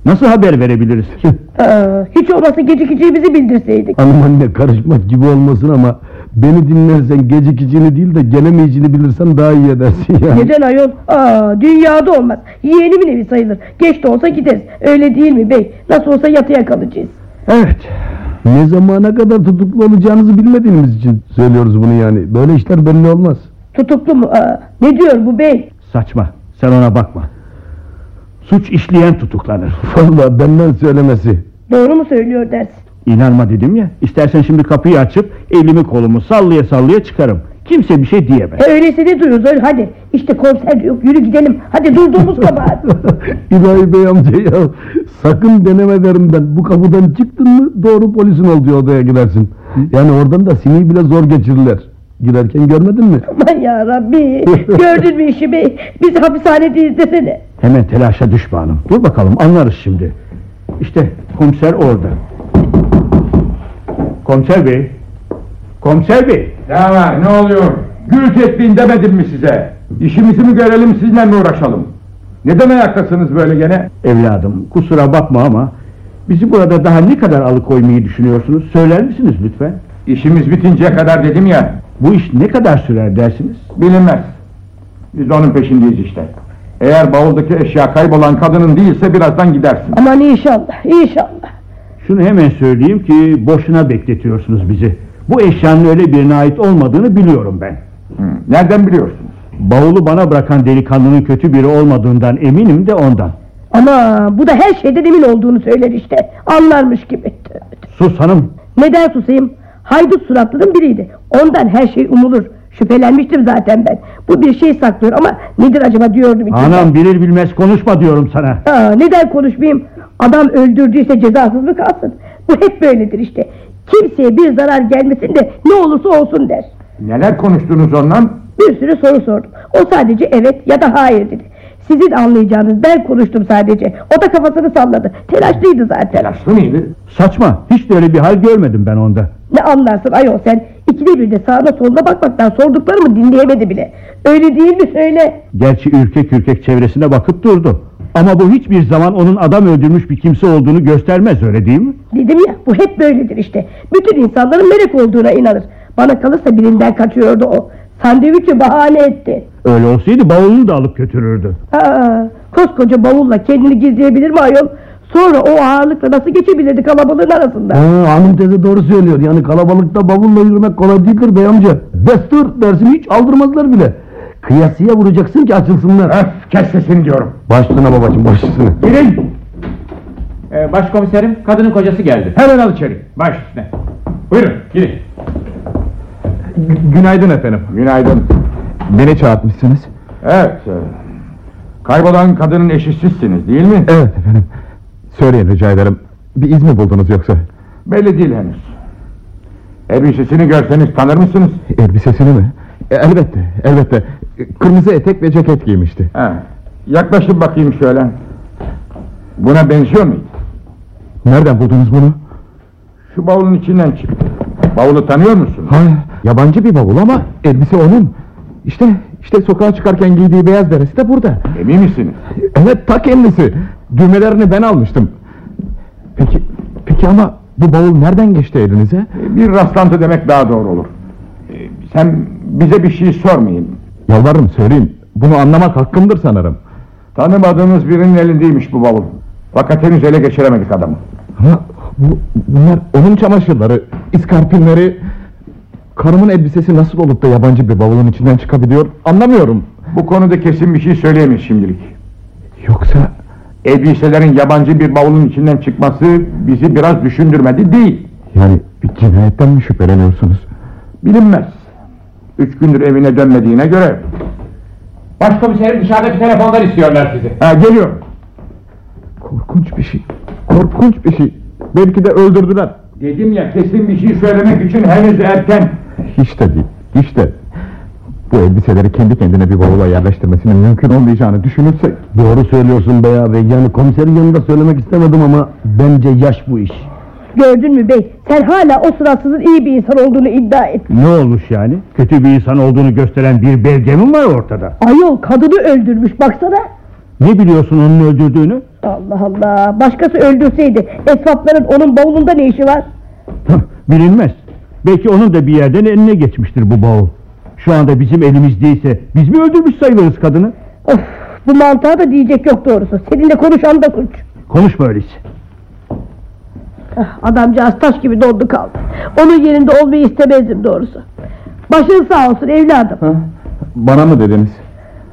Nasıl haber verebiliriz? <laughs> Aa, hiç olmazsa gecikeceğimizi bildirseydik. Hanım anne karışmak gibi olmasın ama beni dinlersen gecikicini değil de gelemeyeceğini bilirsen daha iyi edersin yani. Neden ayol? Aa, dünyada olmaz. Yeğenimin evi sayılır. Geç de olsa gideriz. Öyle değil mi bey? Nasıl olsa yatıya kalacağız. Evet. Ne zamana kadar tutuklu olacağınızı bilmediğimiz için söylüyoruz bunu yani. Böyle işler belli olmaz. Tutuklu mu? Aa, ne diyor bu bey? Saçma. Sen ona bakma. Suç işleyen tutuklanır. <laughs> Vallahi benden söylemesi. Doğru mu söylüyor dersin? İnanma dedim ya. İstersen şimdi kapıyı açıp elimi kolumu sallaya sallaya çıkarım. Kimse bir şey diyemez. E, öyleyse ne duruyoruz öyle hadi. İşte konser yok yürü gidelim. Hadi durduğumuz <laughs> kabahat. İlahi Bey amca ya sakın deneme derim ben. Bu kapıdan çıktın mı doğru polisin olduğu odaya gidersin. Yani oradan da sineği bile zor geçirirler. Girerken görmedin mi? Aman ya Rabbi. Gördün mü işi bey? Biz hapishanedeyiz desene. Hemen telaşa düşme hanım. Dur bakalım anlarız şimdi. İşte komiser orada. Komiser bey. Komiser bey. Ne var ne oluyor? Gürültü etmeyin demedim mi size? İşimizi mi görelim sizinle mi uğraşalım? Neden ayaktasınız böyle gene? Evladım kusura bakma ama bizi burada daha ne kadar alıkoymayı düşünüyorsunuz? Söyler misiniz lütfen? İşimiz bitinceye kadar dedim ya. Bu iş ne kadar sürer dersiniz? Bilinmez. Biz onun peşindeyiz işte. Eğer bavuldaki eşya kaybolan kadının değilse birazdan gidersin. Aman inşallah inşallah. Şunu hemen söyleyeyim ki boşuna bekletiyorsunuz bizi. Bu eşyanın öyle birine ait olmadığını biliyorum ben. Hı, Nereden biliyorsunuz? Bavulu bana bırakan delikanlının kötü biri olmadığından eminim de ondan. Ama bu da her şeyden emin olduğunu söyler işte. Anlarmış gibi. Sus hanım. Neden susayım? Haydut suratlının biriydi. Ondan her şey umulur. Şüphelenmiştim zaten ben. Bu bir şey saklıyor ama nedir acaba diyordum içimden. Anam bilir bilmez konuşma diyorum sana. Aa, neden konuşmayayım? Adam öldürdüyse cezasız mı kalsın? Bu hep böyledir işte. Kimseye bir zarar gelmesin de ne olursa olsun der. Neler konuştunuz ondan? Bir sürü soru sordum. O sadece evet ya da hayır dedi. Sizin anlayacağınız ben konuştum sadece. O da kafasını salladı. Telaşlıydı zaten. Telaşlı mıydı? Saçma. Hiç de öyle bir hal görmedim ben onda. Ne anlarsın ayol sen? İkide bir de sağına soluna bakmaktan sorduklarımı dinleyemedi bile. Öyle değil mi söyle? Gerçi ürkek ürkek çevresine bakıp durdu. Ama bu hiçbir zaman onun adam öldürmüş bir kimse olduğunu göstermez öyle değil mi? Dedim ya bu hep böyledir işte. Bütün insanların melek olduğuna inanır. Bana kalırsa birinden kaçıyordu o. Sandviçi bahane etti. Öyle olsaydı bavulunu da alıp götürürdü. Aa, koskoca bavulla kendini gizleyebilir mi ayol? Sonra o ağırlıkla nasıl geçebilirdi kalabalığın arasında? Ha, hanım teyze doğru söylüyor. Yani kalabalıkta bavulla yürümek kolay değildir bey amca. Destur dersin hiç aldırmazlar bile. Kıyasıya vuracaksın ki açılsınlar. Öf kes sesini diyorum. Başlığına babacığım başlığına. Girin. Ee, başkomiserim, kadının kocası geldi. Hemen al içeri. Baş üstüne. Buyurun girin. Günaydın efendim. Günaydın. Beni çağırtmışsınız. Evet. e, Kaybolan kadının eşi sizsiniz değil mi? Evet efendim. Söyleyin rica ederim. Bir iz mi buldunuz yoksa? Belli değil henüz. Elbisesini görseniz tanır mısınız? Elbisesini mi? E, elbette, elbette. E, Kırmızı etek ve ceket giymişti. Ha. Yaklaşın bakayım şöyle. Buna benziyor muydu? Nereden buldunuz bunu? Şu bavulun içinden çıktı. Bavulu tanıyor musun? Hayır, yabancı bir bavul ama elbise onun. İşte, işte sokağa çıkarken giydiği beyaz beresi de burada. Emin misiniz? Evet, ta kendisi. Düğmelerini ben almıştım. Peki, peki ama bu bavul nereden geçti elinize? Bir rastlantı demek daha doğru olur. Ee, Sen bize bir şey sormayın. Yalvarırım söyleyin. Bunu anlamak hakkımdır sanırım. Tanımadığımız birinin elindeymiş bu bavul. Fakat henüz ele geçiremedik adamı. Ama bu, bunlar onun çamaşırları, iskarpinleri... Karımın elbisesi nasıl olup da yabancı bir bavulun içinden çıkabiliyor anlamıyorum. Bu konuda kesin bir şey söyleyemeyiz şimdilik. Yoksa Elbiselerin yabancı bir bavulun içinden çıkması bizi biraz düşündürmedi değil. yani bir cinayetten mi şüpheleniyorsunuz? Bilinmez. Üç gündür evine dönmediğine göre. Başkomiserim dışarıdaki telefondan istiyorlar sizi. Ha geliyor. Korkunç bir şey. Korkunç bir şey. Belki de öldürdüler. Dedim ya kesin bir şey söylemek için henüz erken. Hiç de değil. Hiç de. Bu elbiseleri kendi kendine bir bavula yerleştirmesinin mümkün olmayacağını düşünürsek... Doğru söylüyorsun bey abi. Yani komiserin yanında söylemek istemedim ama bence yaş bu iş. Gördün mü bey? Sen hala o suratsızın iyi bir insan olduğunu iddia et. Ne olmuş yani? Kötü bir insan olduğunu gösteren bir belge mi var ortada? Ayol kadını öldürmüş baksana. Ne biliyorsun onun öldürdüğünü? Allah Allah. Başkası öldürseydi esvapların onun bavulunda ne işi var? Bilinmez. Belki onun da bir yerden eline geçmiştir bu bavul. Şu anda bizim elimizdeyse biz mi öldürmüş sayılırız kadını? Of, bu mantığa da diyecek yok doğrusu. Seninle konuşan da suç. Konuşma öyleyse. Adamcağız taş gibi dondu kaldı. Onun yerinde olmayı istemezdim doğrusu. Başın sağ olsun evladım. Bana mı dediniz?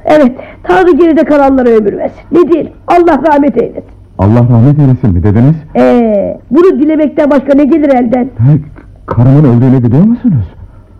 Evet, Tanrı geride kalanlara ömür versin. Ne diyelim, Allah rahmet eylesin. Allah rahmet eylesin mi dediniz? Ee, bunu dilemekten başka ne gelir elden? He, karımın öldüğünü biliyor musunuz?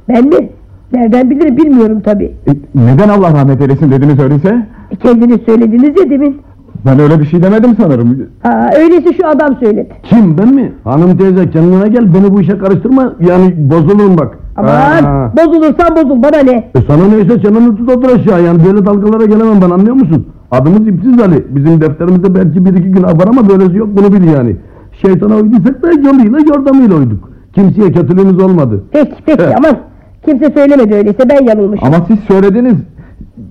Ben mi? Nereden bilirim bilmiyorum tabii. E, neden Allah rahmet eylesin dediniz öyleyse? E, Kendiniz söylediniz ya demin. Ben öyle bir şey demedim sanırım. Ha, öyleyse şu adam söyledi. Kim ben mi? Hanım teyze kendine gel beni bu işe karıştırma. Yani bozulurum bak. Aman, Ha. bozulursan bozul bana ne? E sana neyse canını tut otur aşağı yani böyle dalgalara gelemem ben anlıyor musun? Adımız İpsiz Ali. Bizim defterimizde belki bir iki gün var ama böylesi yok bunu bil yani. Şeytana uyduysak da yoluyla yordamıyla uyduk. Kimseye kötülüğümüz olmadı. Peki peki aman. Kimse söylemedi öyleyse ben yanılmışım. Ama siz söylediniz.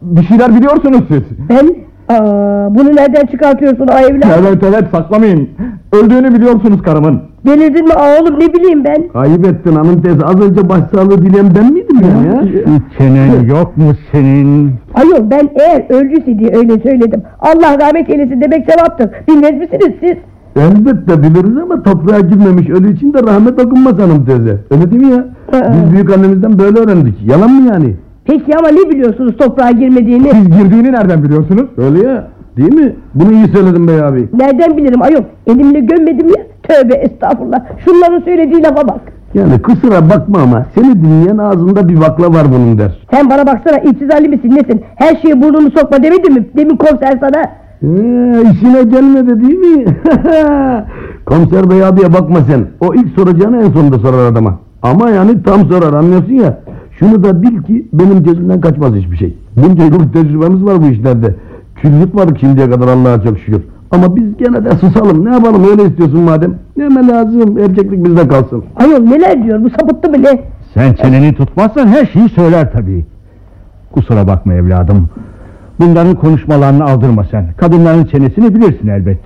Bir şeyler biliyorsunuz siz. Ben? Aa, bunu nereden çıkartıyorsun o evlat? Evet evet saklamayın. Öldüğünü biliyorsunuz karımın. Delirdin mi oğlum ne bileyim ben? Ayıp ettin hanım teyze. Az önce başsağlığı dileyen ben miydim yani ya? Şu çenen yok mu senin? Ayol ben eğer öldüyse diye öyle söyledim. Allah rahmet eylesin demek sevaptır. Bilmez misiniz siz? Elbette biliriz ama toprağa girmemiş ölü için de rahmet okunmaz hanım teyze. Öyle değil mi ya? Aa. Biz büyük annemizden böyle öğrendik. Yalan mı yani? Peki ama ne biliyorsunuz toprağa girmediğini? Siz girdiğini nereden biliyorsunuz? Öyle ya. Değil mi? Bunu iyi söyledin bey abi. Nereden bilirim ayol? Elimle gömmedim ya. Tövbe estağfurullah. Şunların söylediği lafa bak. Yani kusura bakma ama seni dinleyen ağzında bir bakla var bunun der. Sen bana baksana içsiz Ali misin nesin? Her şeye burnunu sokma demedim mi? Demin komiser sana. Ee, işine gelmedi değil mi? <laughs> Komiser bey abiye bakma sen. O ilk soracağını en sonunda sorar adama. Ama yani tam sorar anlıyorsun ya. Şunu da bil ki benim gözümden kaçmaz hiçbir şey. Bunca yıllık tecrübemiz var bu işlerde. Küllük var şimdiye kadar Allah'a çok şükür. Ama biz gene de susalım. Ne yapalım öyle istiyorsun madem. Neme lazım erkeklik bizde kalsın. Ayol neler diyor bu sapıttı mı ne? Sen çeneni tutmazsan her şeyi söyler tabii. Kusura bakma evladım. Bunların konuşmalarını aldırma sen. Kadınların çenesini bilirsin elbet.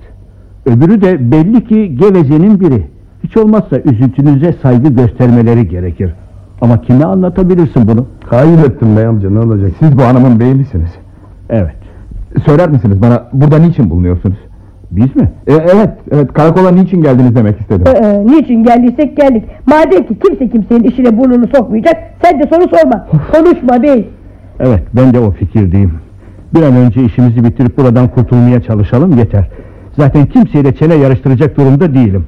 Öbürü de belli ki gevezenin biri. Hiç olmazsa üzüntünüze saygı göstermeleri gerekir. Ama kime anlatabilirsin bunu? Kaybettim bey amca ne olacak? Siz bu hanımın beyilisiniz. Evet. Söyler misiniz bana burada niçin bulunuyorsunuz? Biz mi? E, evet, evet karakola niçin geldiniz demek istedim. Ee, niçin geldiysek geldik. Madem ki kimse kimsenin işine burnunu sokmayacak, sen de soru sorma. Konuşma bey. Evet ben de o fikirdeyim. Bir an önce işimizi bitirip buradan kurtulmaya çalışalım yeter. Zaten kimseyle çene yarıştıracak durumda değilim.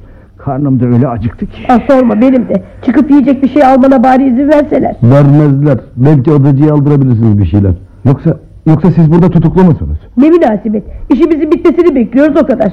Karnım da öyle acıktı ki. Ah sorma benim de. Çıkıp yiyecek bir şey almana bari izin verseler. Vermezler. Belki odacıya aldırabilirsiniz bir şeyler. Yoksa yoksa siz burada tutuklu musunuz? Ne münasebet. İşimizin bitmesini bekliyoruz o kadar. <laughs>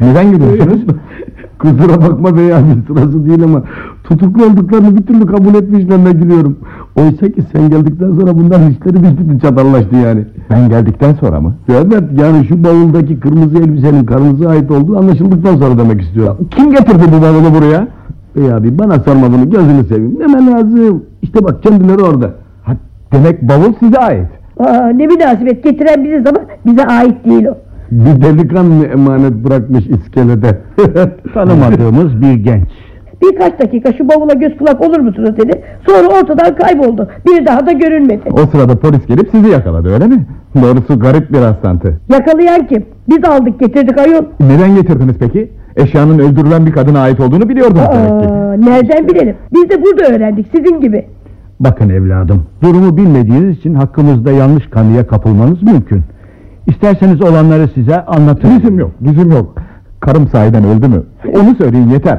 Neden gülüyorsunuz? <laughs> Kusura bakma bey abi sırası değil ama tutuklu olduklarını bir türlü kabul etmişlerine gülüyorum. Oysa ki sen geldikten sonra bunların işleri büsbütün çatallaştı yani. ben geldikten sonra mı? Evet yani şu bavuldaki kırmızı elbisenin karınıza ait olduğu anlaşıldıktan sonra demek istiyorum. Kim getirdi bu bavulu buraya? Bey abi bana sorma bunu gözünü seveyim. Neme lazım? İşte bak kendileri orada. Ha, demek bavul size ait. Aa, ne münasebet getiren biziz ama bize ait değil o. Bir delikanlı emanet bırakmış iskelede. <laughs> Tanımadığımız bir genç. Birkaç dakika şu bavula göz kulak olur musunuz dedi. Sonra ortadan kayboldu. Bir daha da görünmedi. O sırada polis gelip sizi yakaladı öyle mi? Doğrusu garip bir rastlantı. Yakalayan kim? Biz aldık getirdik ayol. Neden getirdiniz peki? Eşyanın öldürülen bir kadına ait olduğunu biliyordunuz demek ki. Aa, nereden bilelim? Biz de burada öğrendik sizin gibi. Bakın evladım, durumu bilmediğiniz için hakkımızda yanlış kanıya kapılmanız mümkün. İsterseniz olanları size anlatırım. Lüzum yok, lüzum yok. Karım sahiden öldü mü? Onu söyleyin yeter.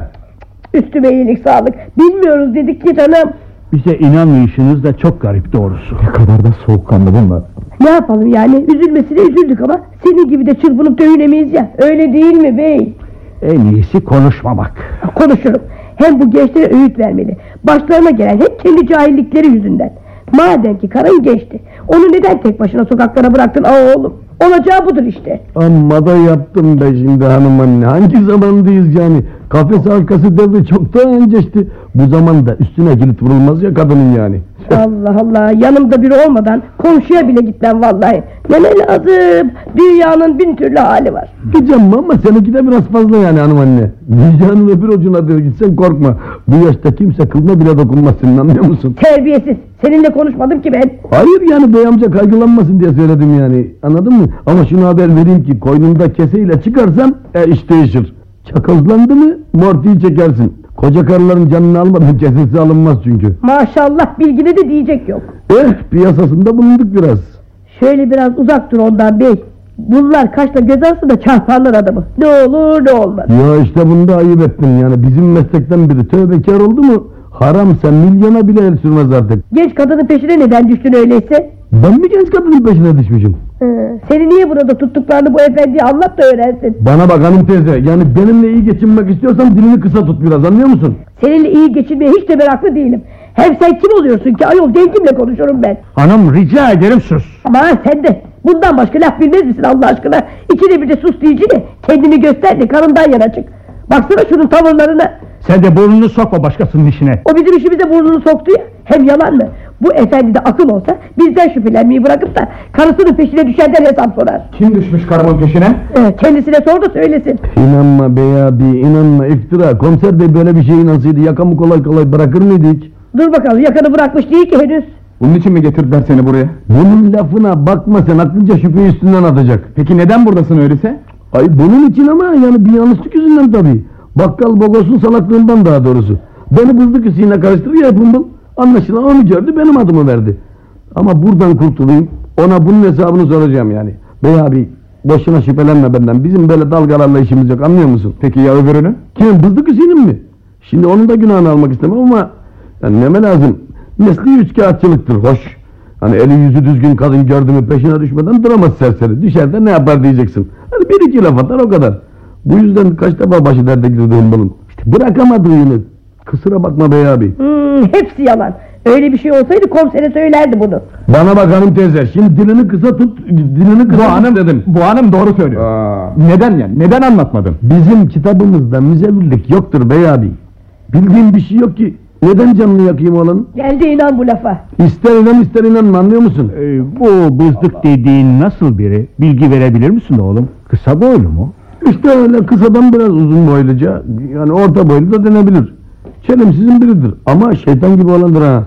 Üstüme iyilik sağlık. Bilmiyoruz dedik ki canım. Bize inanmayışınız da çok garip doğrusu. Ne kadar da soğukkanlı bunlar. Ne yapalım yani? Üzülmesine üzüldük ama senin gibi de çırpınıp dövünemeyiz ya. Öyle değil mi bey? En iyisi konuşmamak. Konuşurum. Hem bu gençlere öğüt vermeli. Başlarına gelen hep kendi cahillikleri yüzünden. Madem ki karın geçti. Onu neden tek başına sokaklara bıraktın aa oğlum? Olacağı budur işte. Amma da yaptım be şimdi hanım anne. Hangi zamandayız yani? Kafes arkası devri çoktan geçti. Bu zamanda üstüne kilit vurulmaz ya kadının yani. Allah Allah yanımda biri olmadan komşuya bile gitmem vallahi. Ne lazım? Dünyanın bin türlü hali var. Gideceğim ama seninki de biraz fazla yani hanım anne. Dünyanın öbür ucuna diyor gitsen korkma. Bu yaşta kimse kılına bile dokunmaz senin anlıyor musun? Terbiyesiz. Seninle konuşmadım ki ben. Hayır yani bey amca kaygılanmasın diye söyledim yani. Anladın mı? Ama şunu haber vereyim ki koynunda keseyle çıkarsan e, iş değişir. Çakozlandı mı mortiyi çekersin. Koca karıların canını almadan <laughs> kesesi alınmaz çünkü. Maşallah bilgine de diyecek yok. Eh piyasasında bulunduk biraz. Şöyle biraz uzak dur ondan bey. Bunlar kaşla göz arasında çarparlar adamı. Ne olur ne olmaz. Ya işte bunu da ayıp ettin yani bizim meslekten biri tövbekar oldu mu haramsa milyona bile el sürmez artık. Genç kadının peşine neden düştün öyleyse? Ben mi genç kadının peşine düşmüşüm? Hı, seni niye burada tuttuklarını bu efendiye anlat da öğrensin. Bana bak hanım teyze yani benimle iyi geçinmek istiyorsan dilini kısa tut biraz anlıyor musun? Seninle iyi geçinmeye hiç de meraklı değilim. Hem sen kim oluyorsun ki ayol dengimle konuşurum ben. Hanım rica ederim sus. Ama sen de bundan başka laf bilmez misin Allah aşkına? İkide bir de sus diyeceğine kendini göster de karından yana çık. Baksana şunun tavırlarına. Sen de burnunu sokma başkasının işine. O bizim işimize burnunu soktu ya. Hem yalan mı? Bu efendi de akıl olsa bizden şüphelenmeyi bırakıp da karısının peşine düşenden hesap sorar. Kim düşmüş karımın peşine? Ee, kendisine sor da söylesin. İnanma bey abi inanma iftira komiser bey böyle bir şey inansaydı yakamı kolay kolay bırakır mıydı hiç? Dur bakalım yakanı bırakmış değil ki henüz. Bunun için mi getirdiler seni buraya? Bunun lafına bakma sen aklınca şüpheyi üstünden atacak. Peki neden buradasın öyleyse? Ay bunun için ama yani bir yanlışlık yüzünden tabii. Bakkal bogosun salaklığından daha doğrusu. Beni bızlık üstüne karıştırır ya Bumbul. Anlaşılan onu gördü benim adımı verdi. Ama buradan kurtulayım ona bunun hesabını soracağım yani. Bey abi boşuna şüphelenme benden. Bizim böyle dalgalarla işimiz yok anlıyor musun? Peki ya öbürünü? Kimin bızlık Hüseyin'in mi? Şimdi onun da günahını almak istemem ama yani neme lazım? Mesleği üçkağıtçılıktır hoş. Hani eli yüzü düzgün kadın gördü mü peşine düşmeden duramaz serseri. Düşer de ne yapar diyeceksin. Hani bir iki laf atar o kadar. Bu yüzden kaç defa başı derde girdi bunun. İşte bırakamadığını. Kusura bakma bey abi. Hmm, hepsi yalan. Öyle bir şey olsaydı komisere söylerdi bunu. Bana bak hanım teyze. Şimdi dilini kısa tut. Dilini kısa Bu hanım dedim. Bu hanım doğru söylüyor. Aa, Neden yani? Neden anlatmadın? Bizim kitabımızda müzevirlik yoktur bey abi. Bildiğin bir şey yok ki. Neden canını yakayım oğlanın? Gel de inan bu lafa. İster inan ister inanma anlıyor musun? Ee, bu bızdık dediğin nasıl biri? Bilgi verebilir misin oğlum? Kısa boylu mu? İşte öyle kısadan biraz uzun boyluca, yani orta boylu da denebilir. Çelimsizin biridir ama şeytan gibi olandır ha.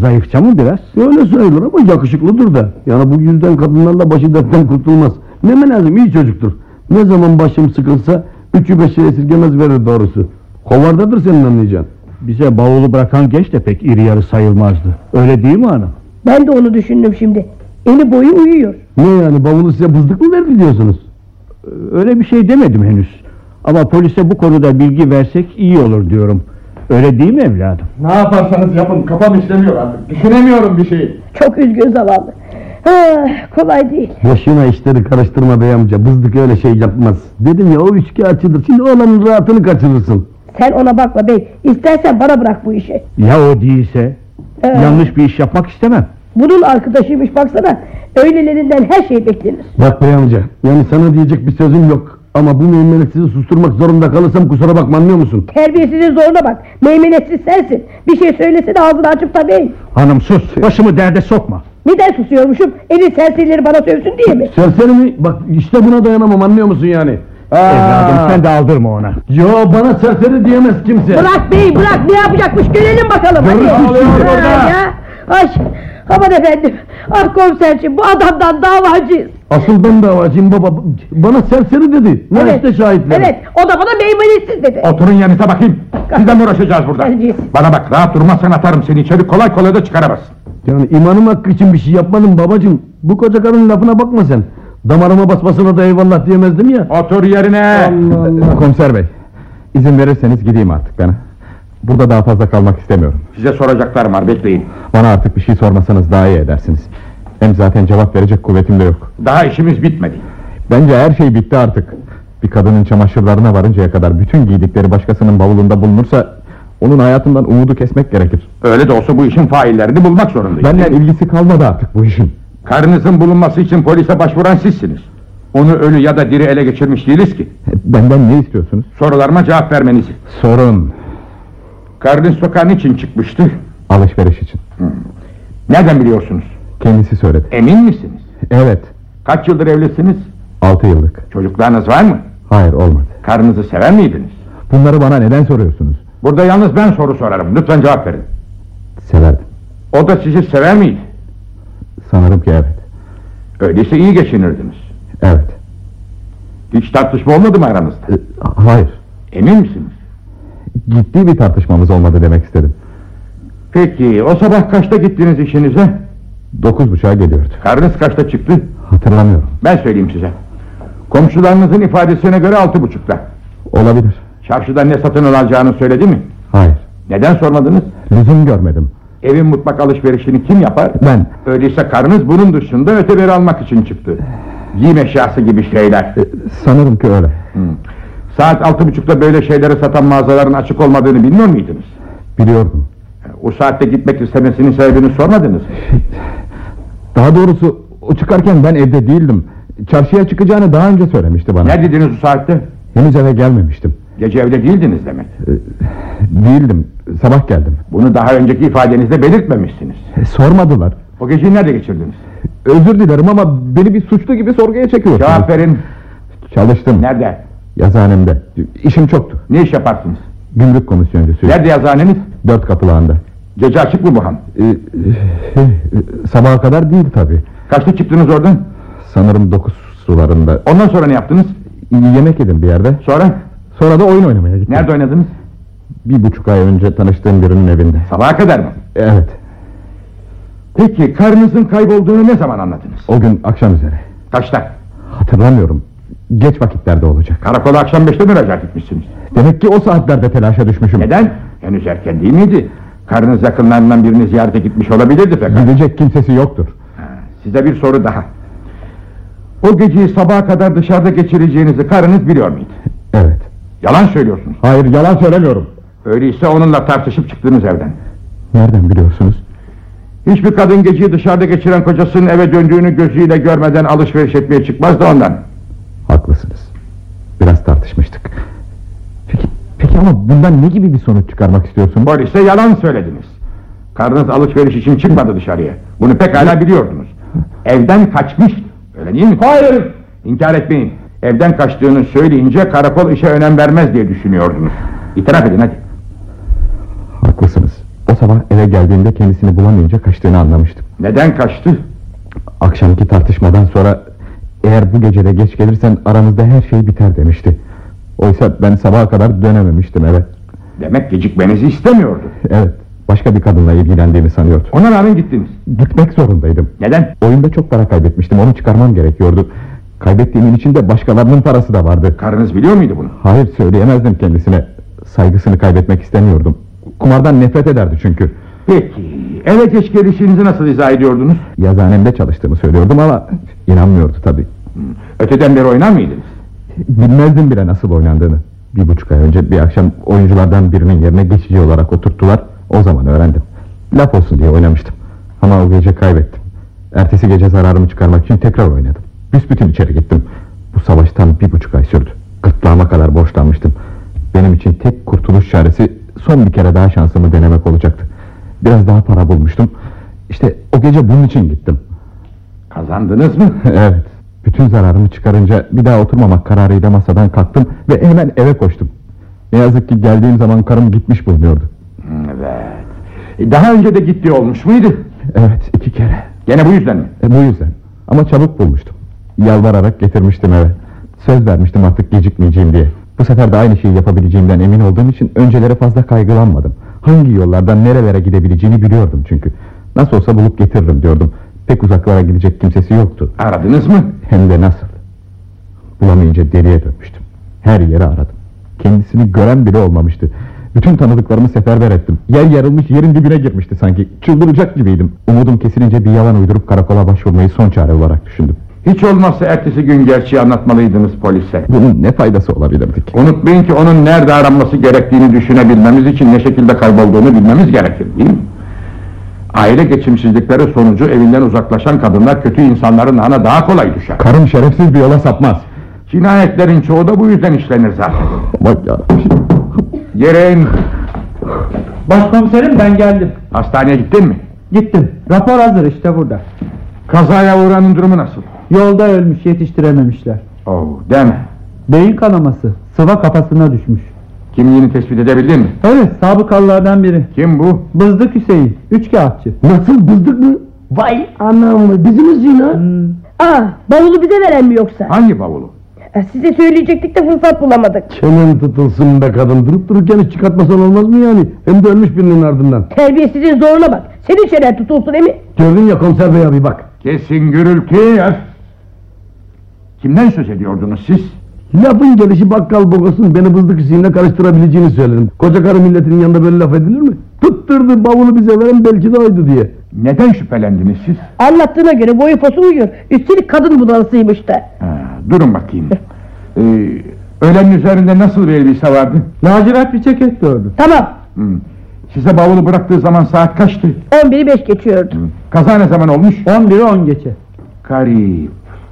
Zayıfça mı biraz? Öyle sayılır ama yakışıklıdır da. Yani bu yüzden kadınlarla başı dertten kurtulmaz. Neme lazım iyi çocuktur. Ne zaman başım sıkılsa üçü beşi esirgemez verir doğrusu. Kovardadır senin anlayacağın. Bize bavulu bırakan genç de pek iri yarı sayılmazdı. Öyle değil mi hanım? Ben de onu düşündüm şimdi. Eni boyu uyuyor. Ne yani bavulu size bızdık mı verdi diyorsunuz? Öyle bir şey demedim henüz. Ama polise bu konuda bilgi versek iyi olur diyorum. Öyle değil mi evladım? Ne yaparsanız yapın kafam işlemiyor artık. Düşünemiyorum bir şey. Çok üzgün zavallı. Ha, kolay değil. Boşuna işleri karıştırma bey amca. Bızdık öyle şey yapmaz. Dedim ya o üçkağıtçıdır. Şimdi oğlanın rahatını kaçırırsın. Sen ona bakma bey. İstersen bana bırak bu işi. Ya o değilse? Ee, Yanlış bir iş yapmak istemem. Bunun arkadaşıymış baksana. Öylelerinden her şey beklenir. Bak bey amca, yani sana diyecek bir sözüm yok. Ama bu meymenetsizi susturmak zorunda kalırsam kusura bakma anlıyor musun? Terbiyesizin zoruna bak. Meymenetsiz sensin. Bir şey söylesene ağzını açıp da bey. Hanım sus, başımı derde sokma. Neden susuyormuşum? Elin serserileri bana sövsün diye mi? Serseri mi? Bak işte buna dayanamam anlıyor musun yani? Evladım sen de aldırma ona. Yo bana serseri diyemez kimse. Bırak bey bırak ne yapacakmış görelim bakalım. Görürsün Hadi. Ha, ya. Ay aman efendim. Ah komiserciğim bu adamdan davacıyız. Asıl ben davacıyım baba. Bana serseri dedi. Ne işte şahitler. Evet o da bana meymenetsiz dedi. oturun yanınıza bakayım. Sizle mi uğraşacağız burada? Bana bak rahat durmazsan atarım seni içeri kolay kolay da çıkaramazsın. Yani imanım hakkı için bir şey yapmadım babacım. Bu koca karının lafına bakma sen. Damarıma basmasına da eyvallah diyemezdim ya. Otur yerine. Allah Allah. Komiser bey, izin verirseniz gideyim artık ben. Burada daha fazla kalmak istemiyorum. Size soracaklarım var bekleyin. Bana artık bir şey sormasanız daha iyi edersiniz. Hem zaten cevap verecek kuvvetim de yok. Daha işimiz bitmedi. Bence her şey bitti artık. Bir kadının çamaşırlarına varıncaya kadar bütün giydikleri başkasının bavulunda bulunursa... ...onun hayatından umudu kesmek gerekir. Öyle de olsa bu işin faillerini bulmak zorundayız. Benden ilgisi kalmadı artık bu işin. Karınızın bulunması için polise başvuran sizsiniz. Onu ölü ya da diri ele geçirmiş değiliz ki. Benden ne istiyorsunuz? Sorularıma cevap vermenizi. Sorun. Karınız sokağa niçin çıkmıştı? Alışveriş için. Nereden biliyorsunuz? Kendisi söyledi. Emin misiniz? Evet. Kaç yıldır evlisiniz? Altı yıllık. Çocuklarınız var mı? Hayır olmadı. Karınızı sever miydiniz? Bunları bana neden soruyorsunuz? Burada yalnız ben soru sorarım. Lütfen cevap verin. Severdim. O da sizi sever miydi? Sanırım ki evet. Öyleyse iyi geçinirdiniz. Evet. Hiç tartışma olmadı mı aranızda? E, hayır. Emin misiniz? Ciddi bir tartışmamız olmadı demek istedim. Peki o sabah kaçta gittiniz işinize? Dokuz buçuğa geliyordu. Karınız kaçta çıktı? Hatırlamıyorum. Ben söyleyeyim size. Komşularınızın ifadesine göre altı buçukta. Olabilir. Çarşıda ne satın alacağını söyledi mi? Hayır. Neden sormadınız? Lüzum görmedim. Evin mutfak alışverişini kim yapar? Ben. Öyleyse karınız bunun dışında öteberi almak için çıktı. Giyim eşyası gibi şeyler. e, sanırım ki öyle. Hı. Saat altı buçukta böyle şeyleri satan mağazaların açık olmadığını bilmiyor muydunuz? Biliyordum. O saatte gitmek istemesinin sebebini sormadınız mı? Daha doğrusu o çıkarken ben evde değildim. Çarşıya çıkacağını daha önce söylemişti bana. Neredeydiniz o saatte? Henüz eve gelmemiştim. Gece evde değildiniz demek. Değildim. Sabah geldim. Bunu daha önceki ifadenizde belirtmemişsiniz. E, sormadılar. O geceyi nerede geçirdiniz? Özür dilerim ama beni bir suçlu gibi sorguya çekiyorsunuz. Cevap verin. Çalıştım. Nerede? Yazıhanemde. İşim çoktu. Ne iş yaparsınız? Gümrük komisyoncusuyum. Nerede yazıhaneniz? Dört kapılağında. Gece açık mı bu han? Ee, e, sabaha kadar değil tabi. Kaçta çıktınız oradan? Sanırım dokuz sularında. Ondan sonra ne yaptınız? Yemek yedim bir yerde. Sonra? Sonra da oyun oynamaya gittim. Nerede oynadınız? Bir buçuk ay önce tanıştığım birinin evinde. Sabaha kadar mı? Evet. Peki karınızın kaybolduğunu ne zaman anladınız? O gün akşam üzere. Kaçta? Hatırlamıyorum. Geç vakitlerde olacak. Karakola akşam beşte müracaat etmişsiniz. Demek ki o saatlerde telaşa düşmüşüm. Neden? Henüz erken değil miydi? Karınız yakınlarından birini ziyarete gitmiş olabilirdi fakat. Gidecek kimsesi yoktur. Ha, Size bir soru daha. O geceyi sabaha kadar dışarıda geçireceğinizi karınız biliyor muydu? Evet. Yalan söylüyorsunuz. Hayır yalan söylemiyorum. Öyleyse onunla tartışıp çıktınız evden. Nereden biliyorsunuz? Hiçbir kadın geceyi dışarıda geçiren kocasının eve döndüğünü gözüyle görmeden alışveriş etmeye çıkmaz da ondan. Haklısınız. Biraz tartışmıştık. Peki, peki ama bundan ne gibi bir sonuç çıkarmak istiyorsun? Polise yalan söylediniz. Karınız alışveriş için çıkmadı dışarıya. Bunu pekala biliyordunuz. Evden kaçmış. Öyle değil mi? Hayır. İnkar etmeyin. Evden kaçtığını söyleyince karakol işe önem vermez diye düşünüyordunuz. İtiraf edin hadi. Haklısınız. O sabah eve geldiğimde kendisini bulamayınca kaçtığını anlamıştım. Neden kaçtı? Akşamki tartışmadan sonra eğer bu gecede geç gelirsen aramızda her şey biter demişti. Oysa ben sabaha kadar dönememiştim eve. Demek gecikmenizi istemiyordu. Evet, başka bir kadınla ilgilendiğimi sanıyordu. Ona rağmen gittiniz. Gitmek zorundaydım. Neden? Oyunda çok para kaybetmiştim, onu çıkarmam gerekiyordu. Kaybettiğimin içinde başkalarının parası da vardı. Karınız biliyor muydu bunu? Hayır söyleyemezdim kendisine. Saygısını kaybetmek istemiyordum. Kumardan nefret ederdi çünkü. Peki, eve geç gelişinizi nasıl izah ediyordunuz? Yazıhanemde çalıştığımı söylüyordum ama inanmıyordu tabii. Öteden beri oynar mıydınız? Bilmezdim bile nasıl oynandığını. Bir buçuk ay önce bir akşam oyunculardan birinin yerine geçici olarak oturttular. O zaman öğrendim. Laf olsun diye oynamıştım. Ama o gece kaybettim. Ertesi gece zararımı çıkarmak için tekrar oynadım. Büsbütün içeri gittim. Bu savaş tam bir buçuk ay sürdü. Gırtlağıma kadar borçlanmıştım. Benim için tek kurtuluş çaresi son bir kere daha şansımı denemek olacaktı. Biraz daha para bulmuştum. İşte o gece bunun için gittim. Kazandınız mı? <laughs> evet. Bütün zararımı çıkarınca bir daha oturmamak kararıyla masadan kalktım ve hemen eve koştum. Ne yazık ki geldiğim zaman karım gitmiş bulunuyordu. Evet. E, Daha önce de gittiği olmuş muydu? Evet iki kere. Gene bu yüzden mi? E, bu yüzden. Ama çabuk bulmuştum. Yalvararak getirmiştim eve. Söz vermiştim artık gecikmeyeceğim diye. Bu sefer de aynı şeyi yapabileceğimden emin olduğum için öncelere fazla kaygılanmadım. Hangi yollardan nerelere gidebileceğini biliyordum çünkü. Nasıl olsa bulup getiririm diyordum. Pek uzaklara gidecek kimsesi yoktu. Aradınız mı? Hem de nasıl? Bulamayınca deliye dönmüştüm. Her yeri aradım. Kendisini gören bile olmamıştı. Bütün tanıdıklarımı seferber ettim. Yer yarılmış yerin dibine girmişti sanki. Çıldıracak gibiydim. Umudum kesilince bir yalan uydurup karakola başvurmayı son çare olarak düşündüm. Hiç olmazsa ertesi gün gerçeği anlatmalıydınız polise. Bunun ne faydası olabilirdi ki? Unutmayın ki onun nerede aranması gerektiğini düşünebilmemiz için ne şekilde kaybolduğunu bilmemiz gerekir değil mi? Aile geçimsizlikleri sonucu evinden uzaklaşan kadınlar kötü insanların ağına daha kolay düşer. Karım şerefsiz bir yola sapmaz. Cinayetlerin çoğu da bu yüzden işlenir zaten. Bak ya. Girin. Başkomiserim ben geldim. Hastaneye gittin mi? Gittim. Rapor hazır işte burada. Kazaya uğranın durumu nasıl? Yolda ölmüş yetiştirememişler. Oh, deme. Beyin kanaması. Sıva kafasına düşmüş. Kimliğini tespit edebildin mi? Evet sabıkalılardan biri. Kim bu? Bızdık Hüseyin. Üç kağıtçı. Nasıl bızdık mı? Vay anam bizim Hüseyin ha. Aa, bavulu bize veren mi yoksa? Hangi bavulu? E, Size söyleyecektik de fırsat bulamadık. Çenen tutulsun be kadın durup dururken hiç çıkartmasan olmaz mı yani? Hem de ölmüş birinin ardından. Terbiyesizin zoruna bak. Senin çenen tutulsun emi. Gördün ya komiser bey abi bak. Kesin gürültü. Kimden söz ediyordunuz siz? Lafın gelişi bakkal bogosun beni bızdık Hüseyin'le karıştırabileceğini söyledim. Koca karı milletin yanında böyle laf edilir mi? Tutturdu bavulu bize veren belki de oydu diye. Neden şüphelendiniz siz? Anlattığına göre boyu posu uyuyor. Üstelik kadın bunalısıymış da. Ha, durun bakayım. <laughs> Ee, öğlenin üzerinde nasıl bir elbise vardı? Lacivert bir ceket gördüm. Tamam. Hmm. Size bavulu bıraktığı zaman saat kaçtı? 11'i 5 geçiyordu. Kaza ne zaman olmuş? 11'i 10 geçe. Garip.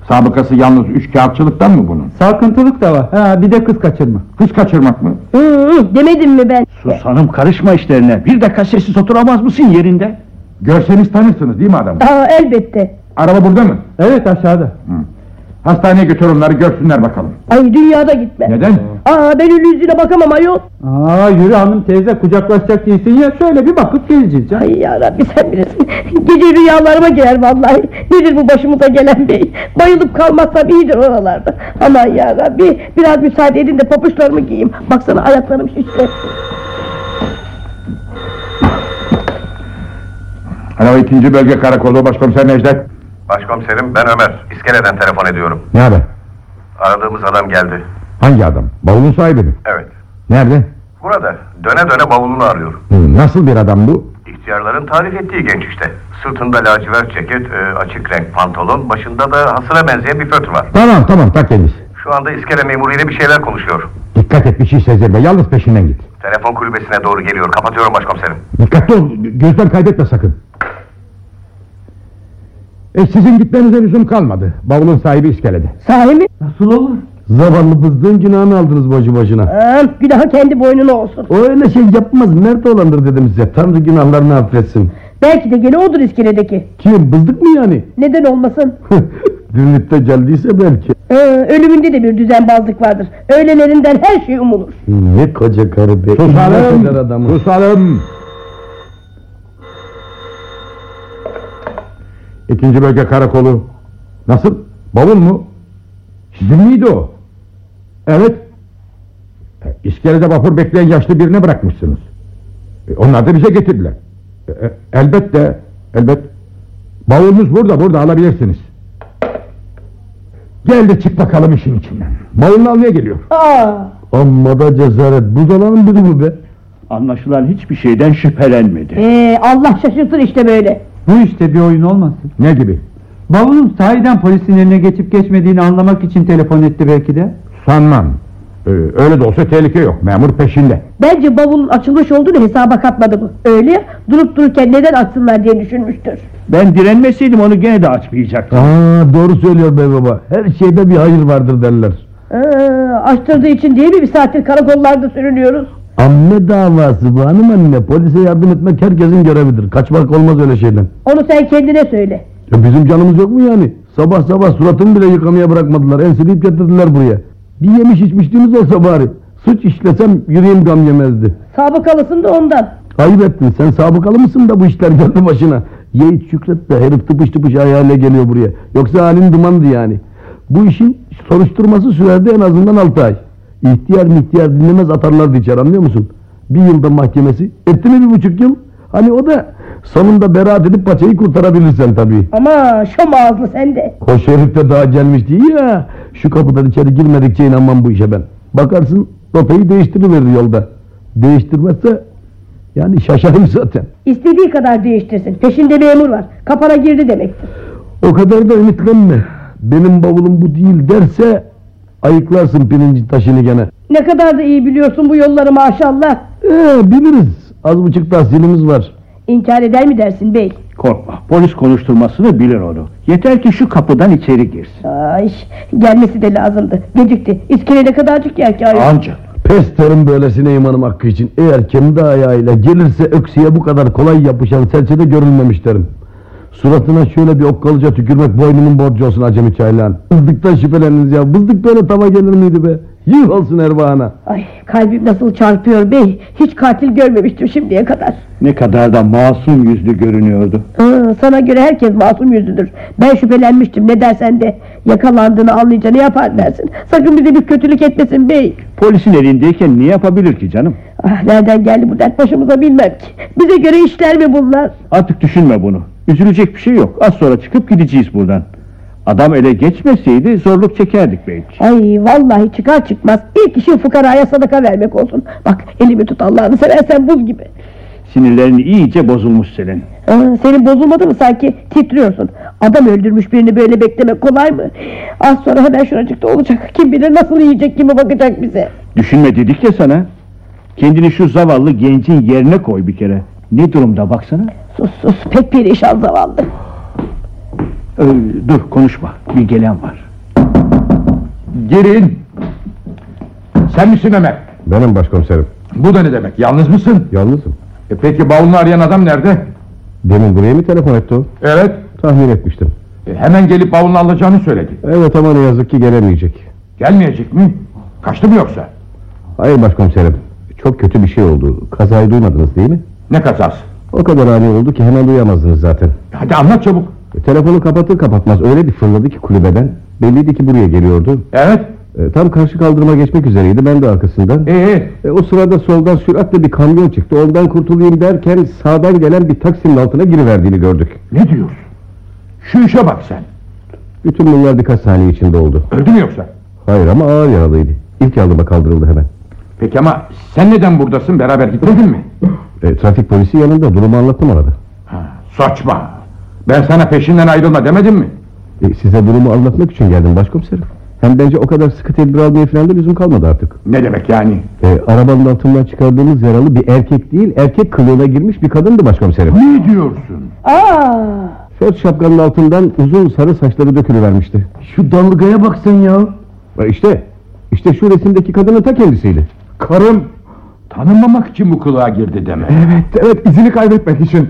Sabıkası yalnız üç kağıtçılıktan mı bunun? Sarkıntılık da var. Ha, bir de kız kaçırma. Kız kaçırmak mı? Hı, hı, demedim mi ben? Sus hanım karışma işlerine. Bir dakika sessiz oturamaz mısın yerinde? Görseniz tanırsınız değil mi adamı? Aa, elbette. Araba burada mı? Evet aşağıda. Hı. Hastaneye götür onları görsünler bakalım. Ay dünyada gitme. Neden? Aa ben ölü yüzüne bakamam ayol. Aa yürü hanım teyze kucaklaşacak değilsin ya şöyle bir bakıp geleceğiz canım. Ay yarabbi sen bilirsin. Gece rüyalarıma girer vallahi. Nedir bu başımıza gelen bey? Bayılıp kalmazsam iyidir oralarda. Aman yarabbi biraz müsaade edin de papuçlarımı giyeyim. Baksana ayaklarım şişti. Alo ikinci bölge karakolu başkomiser Necdet. Başkomiserim ben Ömer. İskeleden telefon ediyorum. Ne haber? Aradığımız adam geldi. Hangi adam? Bavulun sahibi mi? Evet. Nerede? Burada döne döne bavulunu arıyor. Hı, nasıl bir adam bu? İhtiyarların tarif ettiği genç işte. Sırtında lacivert ceket, e, açık renk pantolon, başında da hasıra benzeyen bir fötr var. Tamam tamam tak kendisi. Şu anda iskele memuruyla bir şeyler konuşuyor. Dikkat et bir şey sezdirme yalnız peşinden git. Telefon kulübesine doğru geliyor. Kapatıyorum başkomiserim. Dikkatli ol gözden kaybetme sakın. E sizin gitmenize lüzum kalmadı. Bavulun sahibi iskelede. Sahi mi? Nasıl olur? Zavallı bızdığın günahını aldınız boşu boşuna. Aa, günahı kendi boynuna olsun. O öyle şey yapmaz mert olandır dedim size. Tanrı günahlarını affetsin. Belki de gene odur iskeledeki. Kim bızdık mı yani? Neden olmasın? <laughs> Dürlükte geldiyse belki. Ee, ölümünde de bir düzenbazlık vardır. Öğlenlerinden her şey umulur. Ne koca karı be. Susalım. Susalım. İkinci bölge karakolu. Nasıl? Bavul mu? Sizin miydi o? Evet. E, İskelede vapur bekleyen yaşlı birine bırakmışsınız. E, onlar da bize getirdiler. E, e, elbette, elbet. Bavulunuz burada, burada alabilirsiniz. Gel de çık bakalım işin içinden. Bavulunu almaya geliyor. Aa, Amma da cesaret. Buzalanın biri bu be. Anlaşılan hiçbir şeyden şüphelenmedi. ee, Allah şaşırsın işte böyle. Bu işte bir oyun olmasın. Ne gibi? Bavulun sahiden polisin eline geçip geçmediğini anlamak için telefon etti belki de. Sanmam. Ee, öyle de olsa tehlike yok. Memur peşinde. Bence bavulun açılmış olduğunu hesaba katmadı bu. Öyle durup dururken neden açsınlar diye düşünmüştür. Ben direnmeseydim onu gene de açmayacaktım. Aa doğru söylüyor bey baba. Her şeyde bir hayır vardır derler. Ee, açtırdığı için değil mi bir saattir karakollarda sürünüyoruz? Amme davası bu hanım anne. Polise yardım etmek herkesin görevidir. Kaçmak olmaz öyle şeyden. Onu sen kendine söyle. Ya bizim canımız yok mu yani? Sabah sabah suratımı bile yıkamaya bırakmadılar. Enseleyip getirdiler buraya. Bir yemiş içmişliğimiz olsa bari. Suç işlesem yüreğim gam yemezdi. Sabıkalısın da ondan. Ayıp ettin. Sen sabıkalı mısın da bu işler geldi başına? Ye iç şükret de herif tıpış tıpış ayağıyla geliyor buraya. Yoksa halin dumandı yani. Bu işin soruşturması sürerdi en azından 6 ay. İhtiyar mihtiyar dinlemez atarlardı içeri anlıyor musun? Bir yılda mahkemesi. Etti mi bir buçuk yıl? Hani o da sonunda beraat edip paçayı kurtarabilirsen tabii. Ama şom ağızlı sen de. Hoş herif de daha gelmiş değil ya. Şu kapıdan içeri girmedikçe inanmam bu işe ben. Bakarsın rotayı değiştiriverir yolda. Değiştirmezse yani şaşarım zaten. İstediği kadar değiştirsin. Peşinde memur var. Kapana girdi demektir. O kadar da ümitlenme. Benim bavulum bu değil derse ayıklarsın pirinci taşını gene. Ne kadar da iyi biliyorsun bu yolları maşallah. Ee, biliriz. Az buçuk tahsilimiz var. İnkar eder mi dersin bey? Korkma, polis konuşturmasını bilir onu. Yeter ki şu kapıdan içeri girsin. Ay, gelmesi de lazımdı. Gecikti. İskelede kadarcık yer ki ayol. Ancak Pes derim böylesine imanım hakkı için. Eğer kendi ayağıyla gelirse öksüye bu kadar kolay yapışan serçede görülmemiş derim. Suratına şöyle bir okkalıca tükürmek boynunun borcu olsun acemi çaylan. Bızdıktan şüpheleniniz ya. Bızdık böyle tava gelir miydi be? Yuh olsun Erbahan'a. Ay, kalbim nasıl çarpıyor bey. Hiç katil görmemiştim şimdiye kadar. ne kadar da masum yüzlü görünüyordu. Aa, sana göre herkes masum yüzlüdür. Ben şüphelenmiştim ne dersen de. Yakalandığını anlayınca ne yapar dersin. Sakın bize bir kötülük etmesin bey. Polisin elindeyken ne yapabilir ki canım? Ah, nereden geldi bu dert başımıza bilmem ki. Bize göre işler mi bunlar? Artık düşünme bunu. Üzülecek bir şey yok. Az sonra çıkıp gideceğiz buradan. Adam ele geçmeseydi zorluk çekerdik belki. Ay vallahi çıkar çıkmaz ilk işin fukaraya sadaka vermek olsun. Bak elimi tut Allah'ını seversen buz gibi. Sinirlerin iyice bozulmuş senin. Aa, senin bozulmadı mı sanki titriyorsun. Adam öldürmüş birini böyle beklemek kolay mı? Az sonra hemen şuracıkta olacak. Kim bilir nasıl yiyecek kimi bakacak bize. Düşünme dedik ya sana. Kendini şu zavallı gencin yerine koy bir kere. Ne durumda baksana. Sus sus pek perişan zavallı. Ee, dur konuşma. Bir gelen var. Girin. Sen misin Ömer? Benim başkomiserim. Bu da ne demek? Yalnız mısın? Yalnızım. E peki bavulunu arayan adam nerede? Demin buraya mı telefon etti o? Evet. Tahmin etmiştim. E, hemen gelip bavulunu alacağını söyledi. Evet ama ne yazık ki gelemeyecek. Gelmeyecek mi? Kaçtı mı yoksa? Hayır başkomiserim. Çok kötü bir şey oldu. Kazayı duymadınız değil mi? Ne kazası? O kadar ani oldu ki hemen duyamazdınız zaten. Hadi anlat çabuk. E, Telefonu kapatır kapatmaz öyle bir fırladı ki kulübeden. Belliydi ki buraya geliyordu. Evet. E, tam karşı kaldırıma geçmek üzereydi. Ben de arkasından. Ee, E, o sırada soldan süratle bir kamyon çıktı. Ondan kurtulayım derken sağdan gelen bir taksinin altına giriverdiğini gördük. ne diyorsun? Şu işe bak sen. Bütün bunlar birkaç saniye içinde oldu. Öldü mü yoksa? Hayır ama ağır yaralıydı. İlk yardıma kaldırıldı hemen. Peki ama sen neden buradasın? Beraber gitmedin mi? E, trafik polisi yanında durumu anlattım ona da. Ha, saçma. Ben sana peşinden ayrılma demedim mi? E, size durumu anlatmak için geldim başkomiserim. Hem bence o kadar sıkı tedbir almaya falan da lüzum kalmadı artık. Ne demek yani? E, arabanın altından çıkardığımız yaralı bir erkek değil, erkek kılığına girmiş bir kadındı başkomiserim. Ne diyorsun? Aa, Şort şapkanın altından uzun sarı saçları dökülüvermişti. Şu dalgaya bak sen ya. E, işte, işte şu resimdeki kadının ta kendisiydi. Karım tanınmamak için bu kılığa girdi demek. Evet, evet izini kaybetmek için.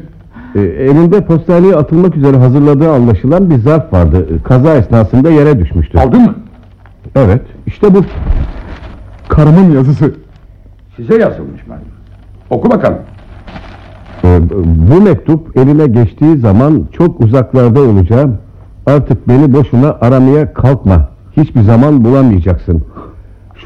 E, elinde postaneye atılmak üzere hazırladığı anlaşılan bir zarf vardı. E, kaza esnasında yere düşmüştü. Aldın mı? Evet, işte bu. Karımın yazısı. Size yazılmış mı? Oku bakalım. E, bu mektup eline geçtiği zaman çok uzaklarda olacağım. Artık beni boşuna aramaya kalkma. Hiçbir zaman bulamayacaksın.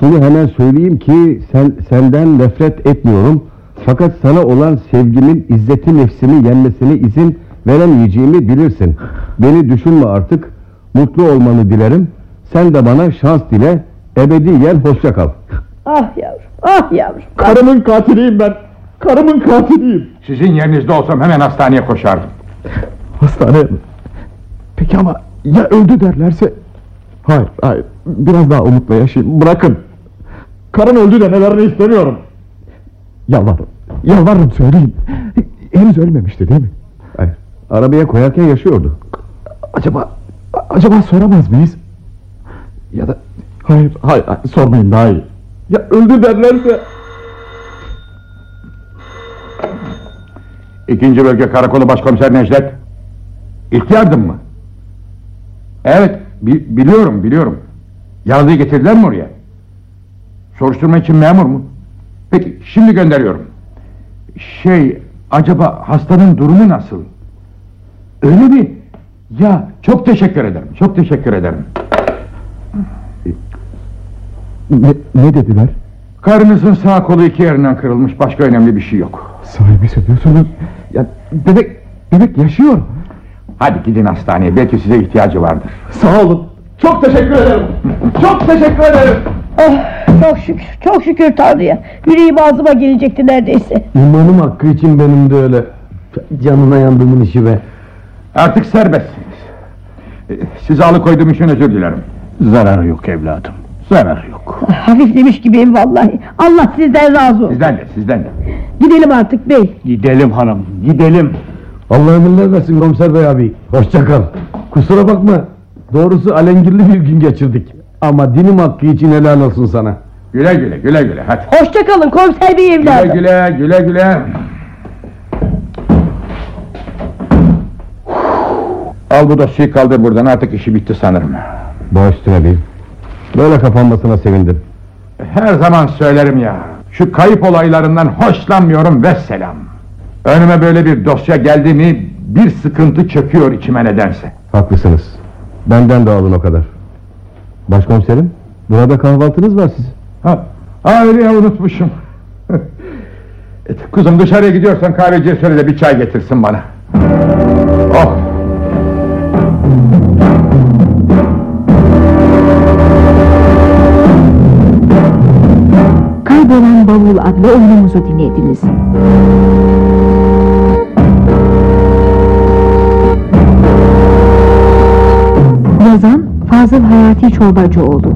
Şunu hemen söyleyeyim ki sen senden nefret etmiyorum. Fakat sana olan sevgimin izzeti nefsimi yenmesine izin veremeyeceğimi bilirsin. Beni düşünme artık. Mutlu olmanı dilerim. Sen de bana şans dile. Ebediyen hoşça kal. ah yavrum, ah yavrum. Karımın katiliyim ben. Karımın katiliyim. Sizin yerinizde olsam hemen hastaneye koşardım. Hastaneye mi? Peki ama ya öldü derlerse? Hayır, hayır. Biraz daha umutla yaşayayım. Bırakın. Karın öldü demelerini istemiyorum. Yalvarırım. Yalvarırım söyleyin. Henüz ölmemişti değil mi? Hayır. Arabaya koyarken yaşıyordu. Acaba acaba soramaz mıyız? Ya da hayır, hayır, hayır sormayın daha iyi. Ya öldü derlerse? İkinci bölge karakolu başkomiser Necdet. İlk yardım mı? Evet, bi- biliyorum, biliyorum. Yaralıyı getirdiler mi oraya? Soruşturma için memur mu? Peki, şimdi gönderiyorum. Şey, acaba hastanın durumu nasıl? Öyle mi? Ya, çok teşekkür ederim, çok teşekkür ederim. Ne, ne dediler? Karınızın sağ kolu iki yerinden kırılmış, başka önemli bir şey yok. Sahibi söylüyorsunuz. Ya demek demek yaşıyor. Hadi gidin hastaneye, belki size ihtiyacı vardır. Sağ olun. Çok teşekkür ederim. Çok teşekkür ederim. Ah, çok şükür, çok şükür Tanrı'ya. Yüreğim ağzıma gelecekti neredeyse. İmanım hakkı için benim de öyle. Canına yandığımın işi be. Artık serbestsiniz. Ee, Sizi alıkoyduğum için özür dilerim. Zararı yok evladım. Zararı yok. Hafiflemiş gibiyim vallahi. Allah sizden razı olsun. Sizden de sizden de. Gidelim artık bey. Gidelim hanım, gidelim. Allah emirler versin komiser bey abi. Hoşça kal. Kusura bakma. Doğrusu alengirli bir gün geçirdik. Ama dinim hakkı için helal olsun sana. Güle güle güle güle hadi. Hoşça kalın komiser bey Güle evladım. güle güle güle. Al bu dosyayı kaldır buradan artık işi bitti sanırım. Baş üstüne beyim. Böyle kapanmasına sevindim. Her zaman söylerim ya. Şu kayıp olaylarından hoşlanmıyorum ve selam. Önüme böyle bir dosya geldi mi bir sıkıntı çöküyor içime nedense. Haklısınız. Benden de alın o kadar. Başkomiserim, burada kahvaltınız var sizin. Ha, ha öyle ya unutmuşum. <laughs> E, Kızım dışarıya gidiyorsan kahveciye söyle de bir çay getirsin bana. Oh. Kaybolan Bavul adlı oyunumuzu dinlediniz. Yazan Fazıl Hayati Çorbacıoğlu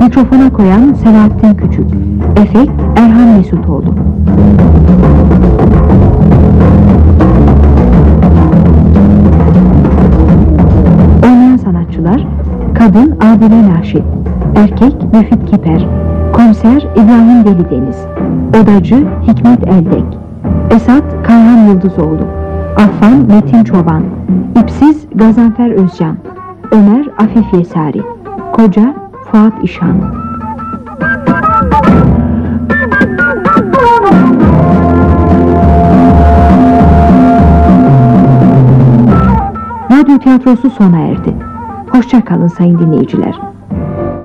Mikrofona koyan Selahattin Küçük. Efekt Erhan Mesutoğlu Oynayan sanatçılar Kadın Adile Naşit Erkek Müfit Kiper Komiser İbrahim Delideniz Odacı Hikmet Eldek Esat Kayhan Yıldızoğlu Affan Metin Çoban İpsiz Gazanfer Özcan Ömer Afif Yesari Koca Fuat İşan Radyo tiyatrosu sona erdi. Hoşça kalın sayın dinleyiciler.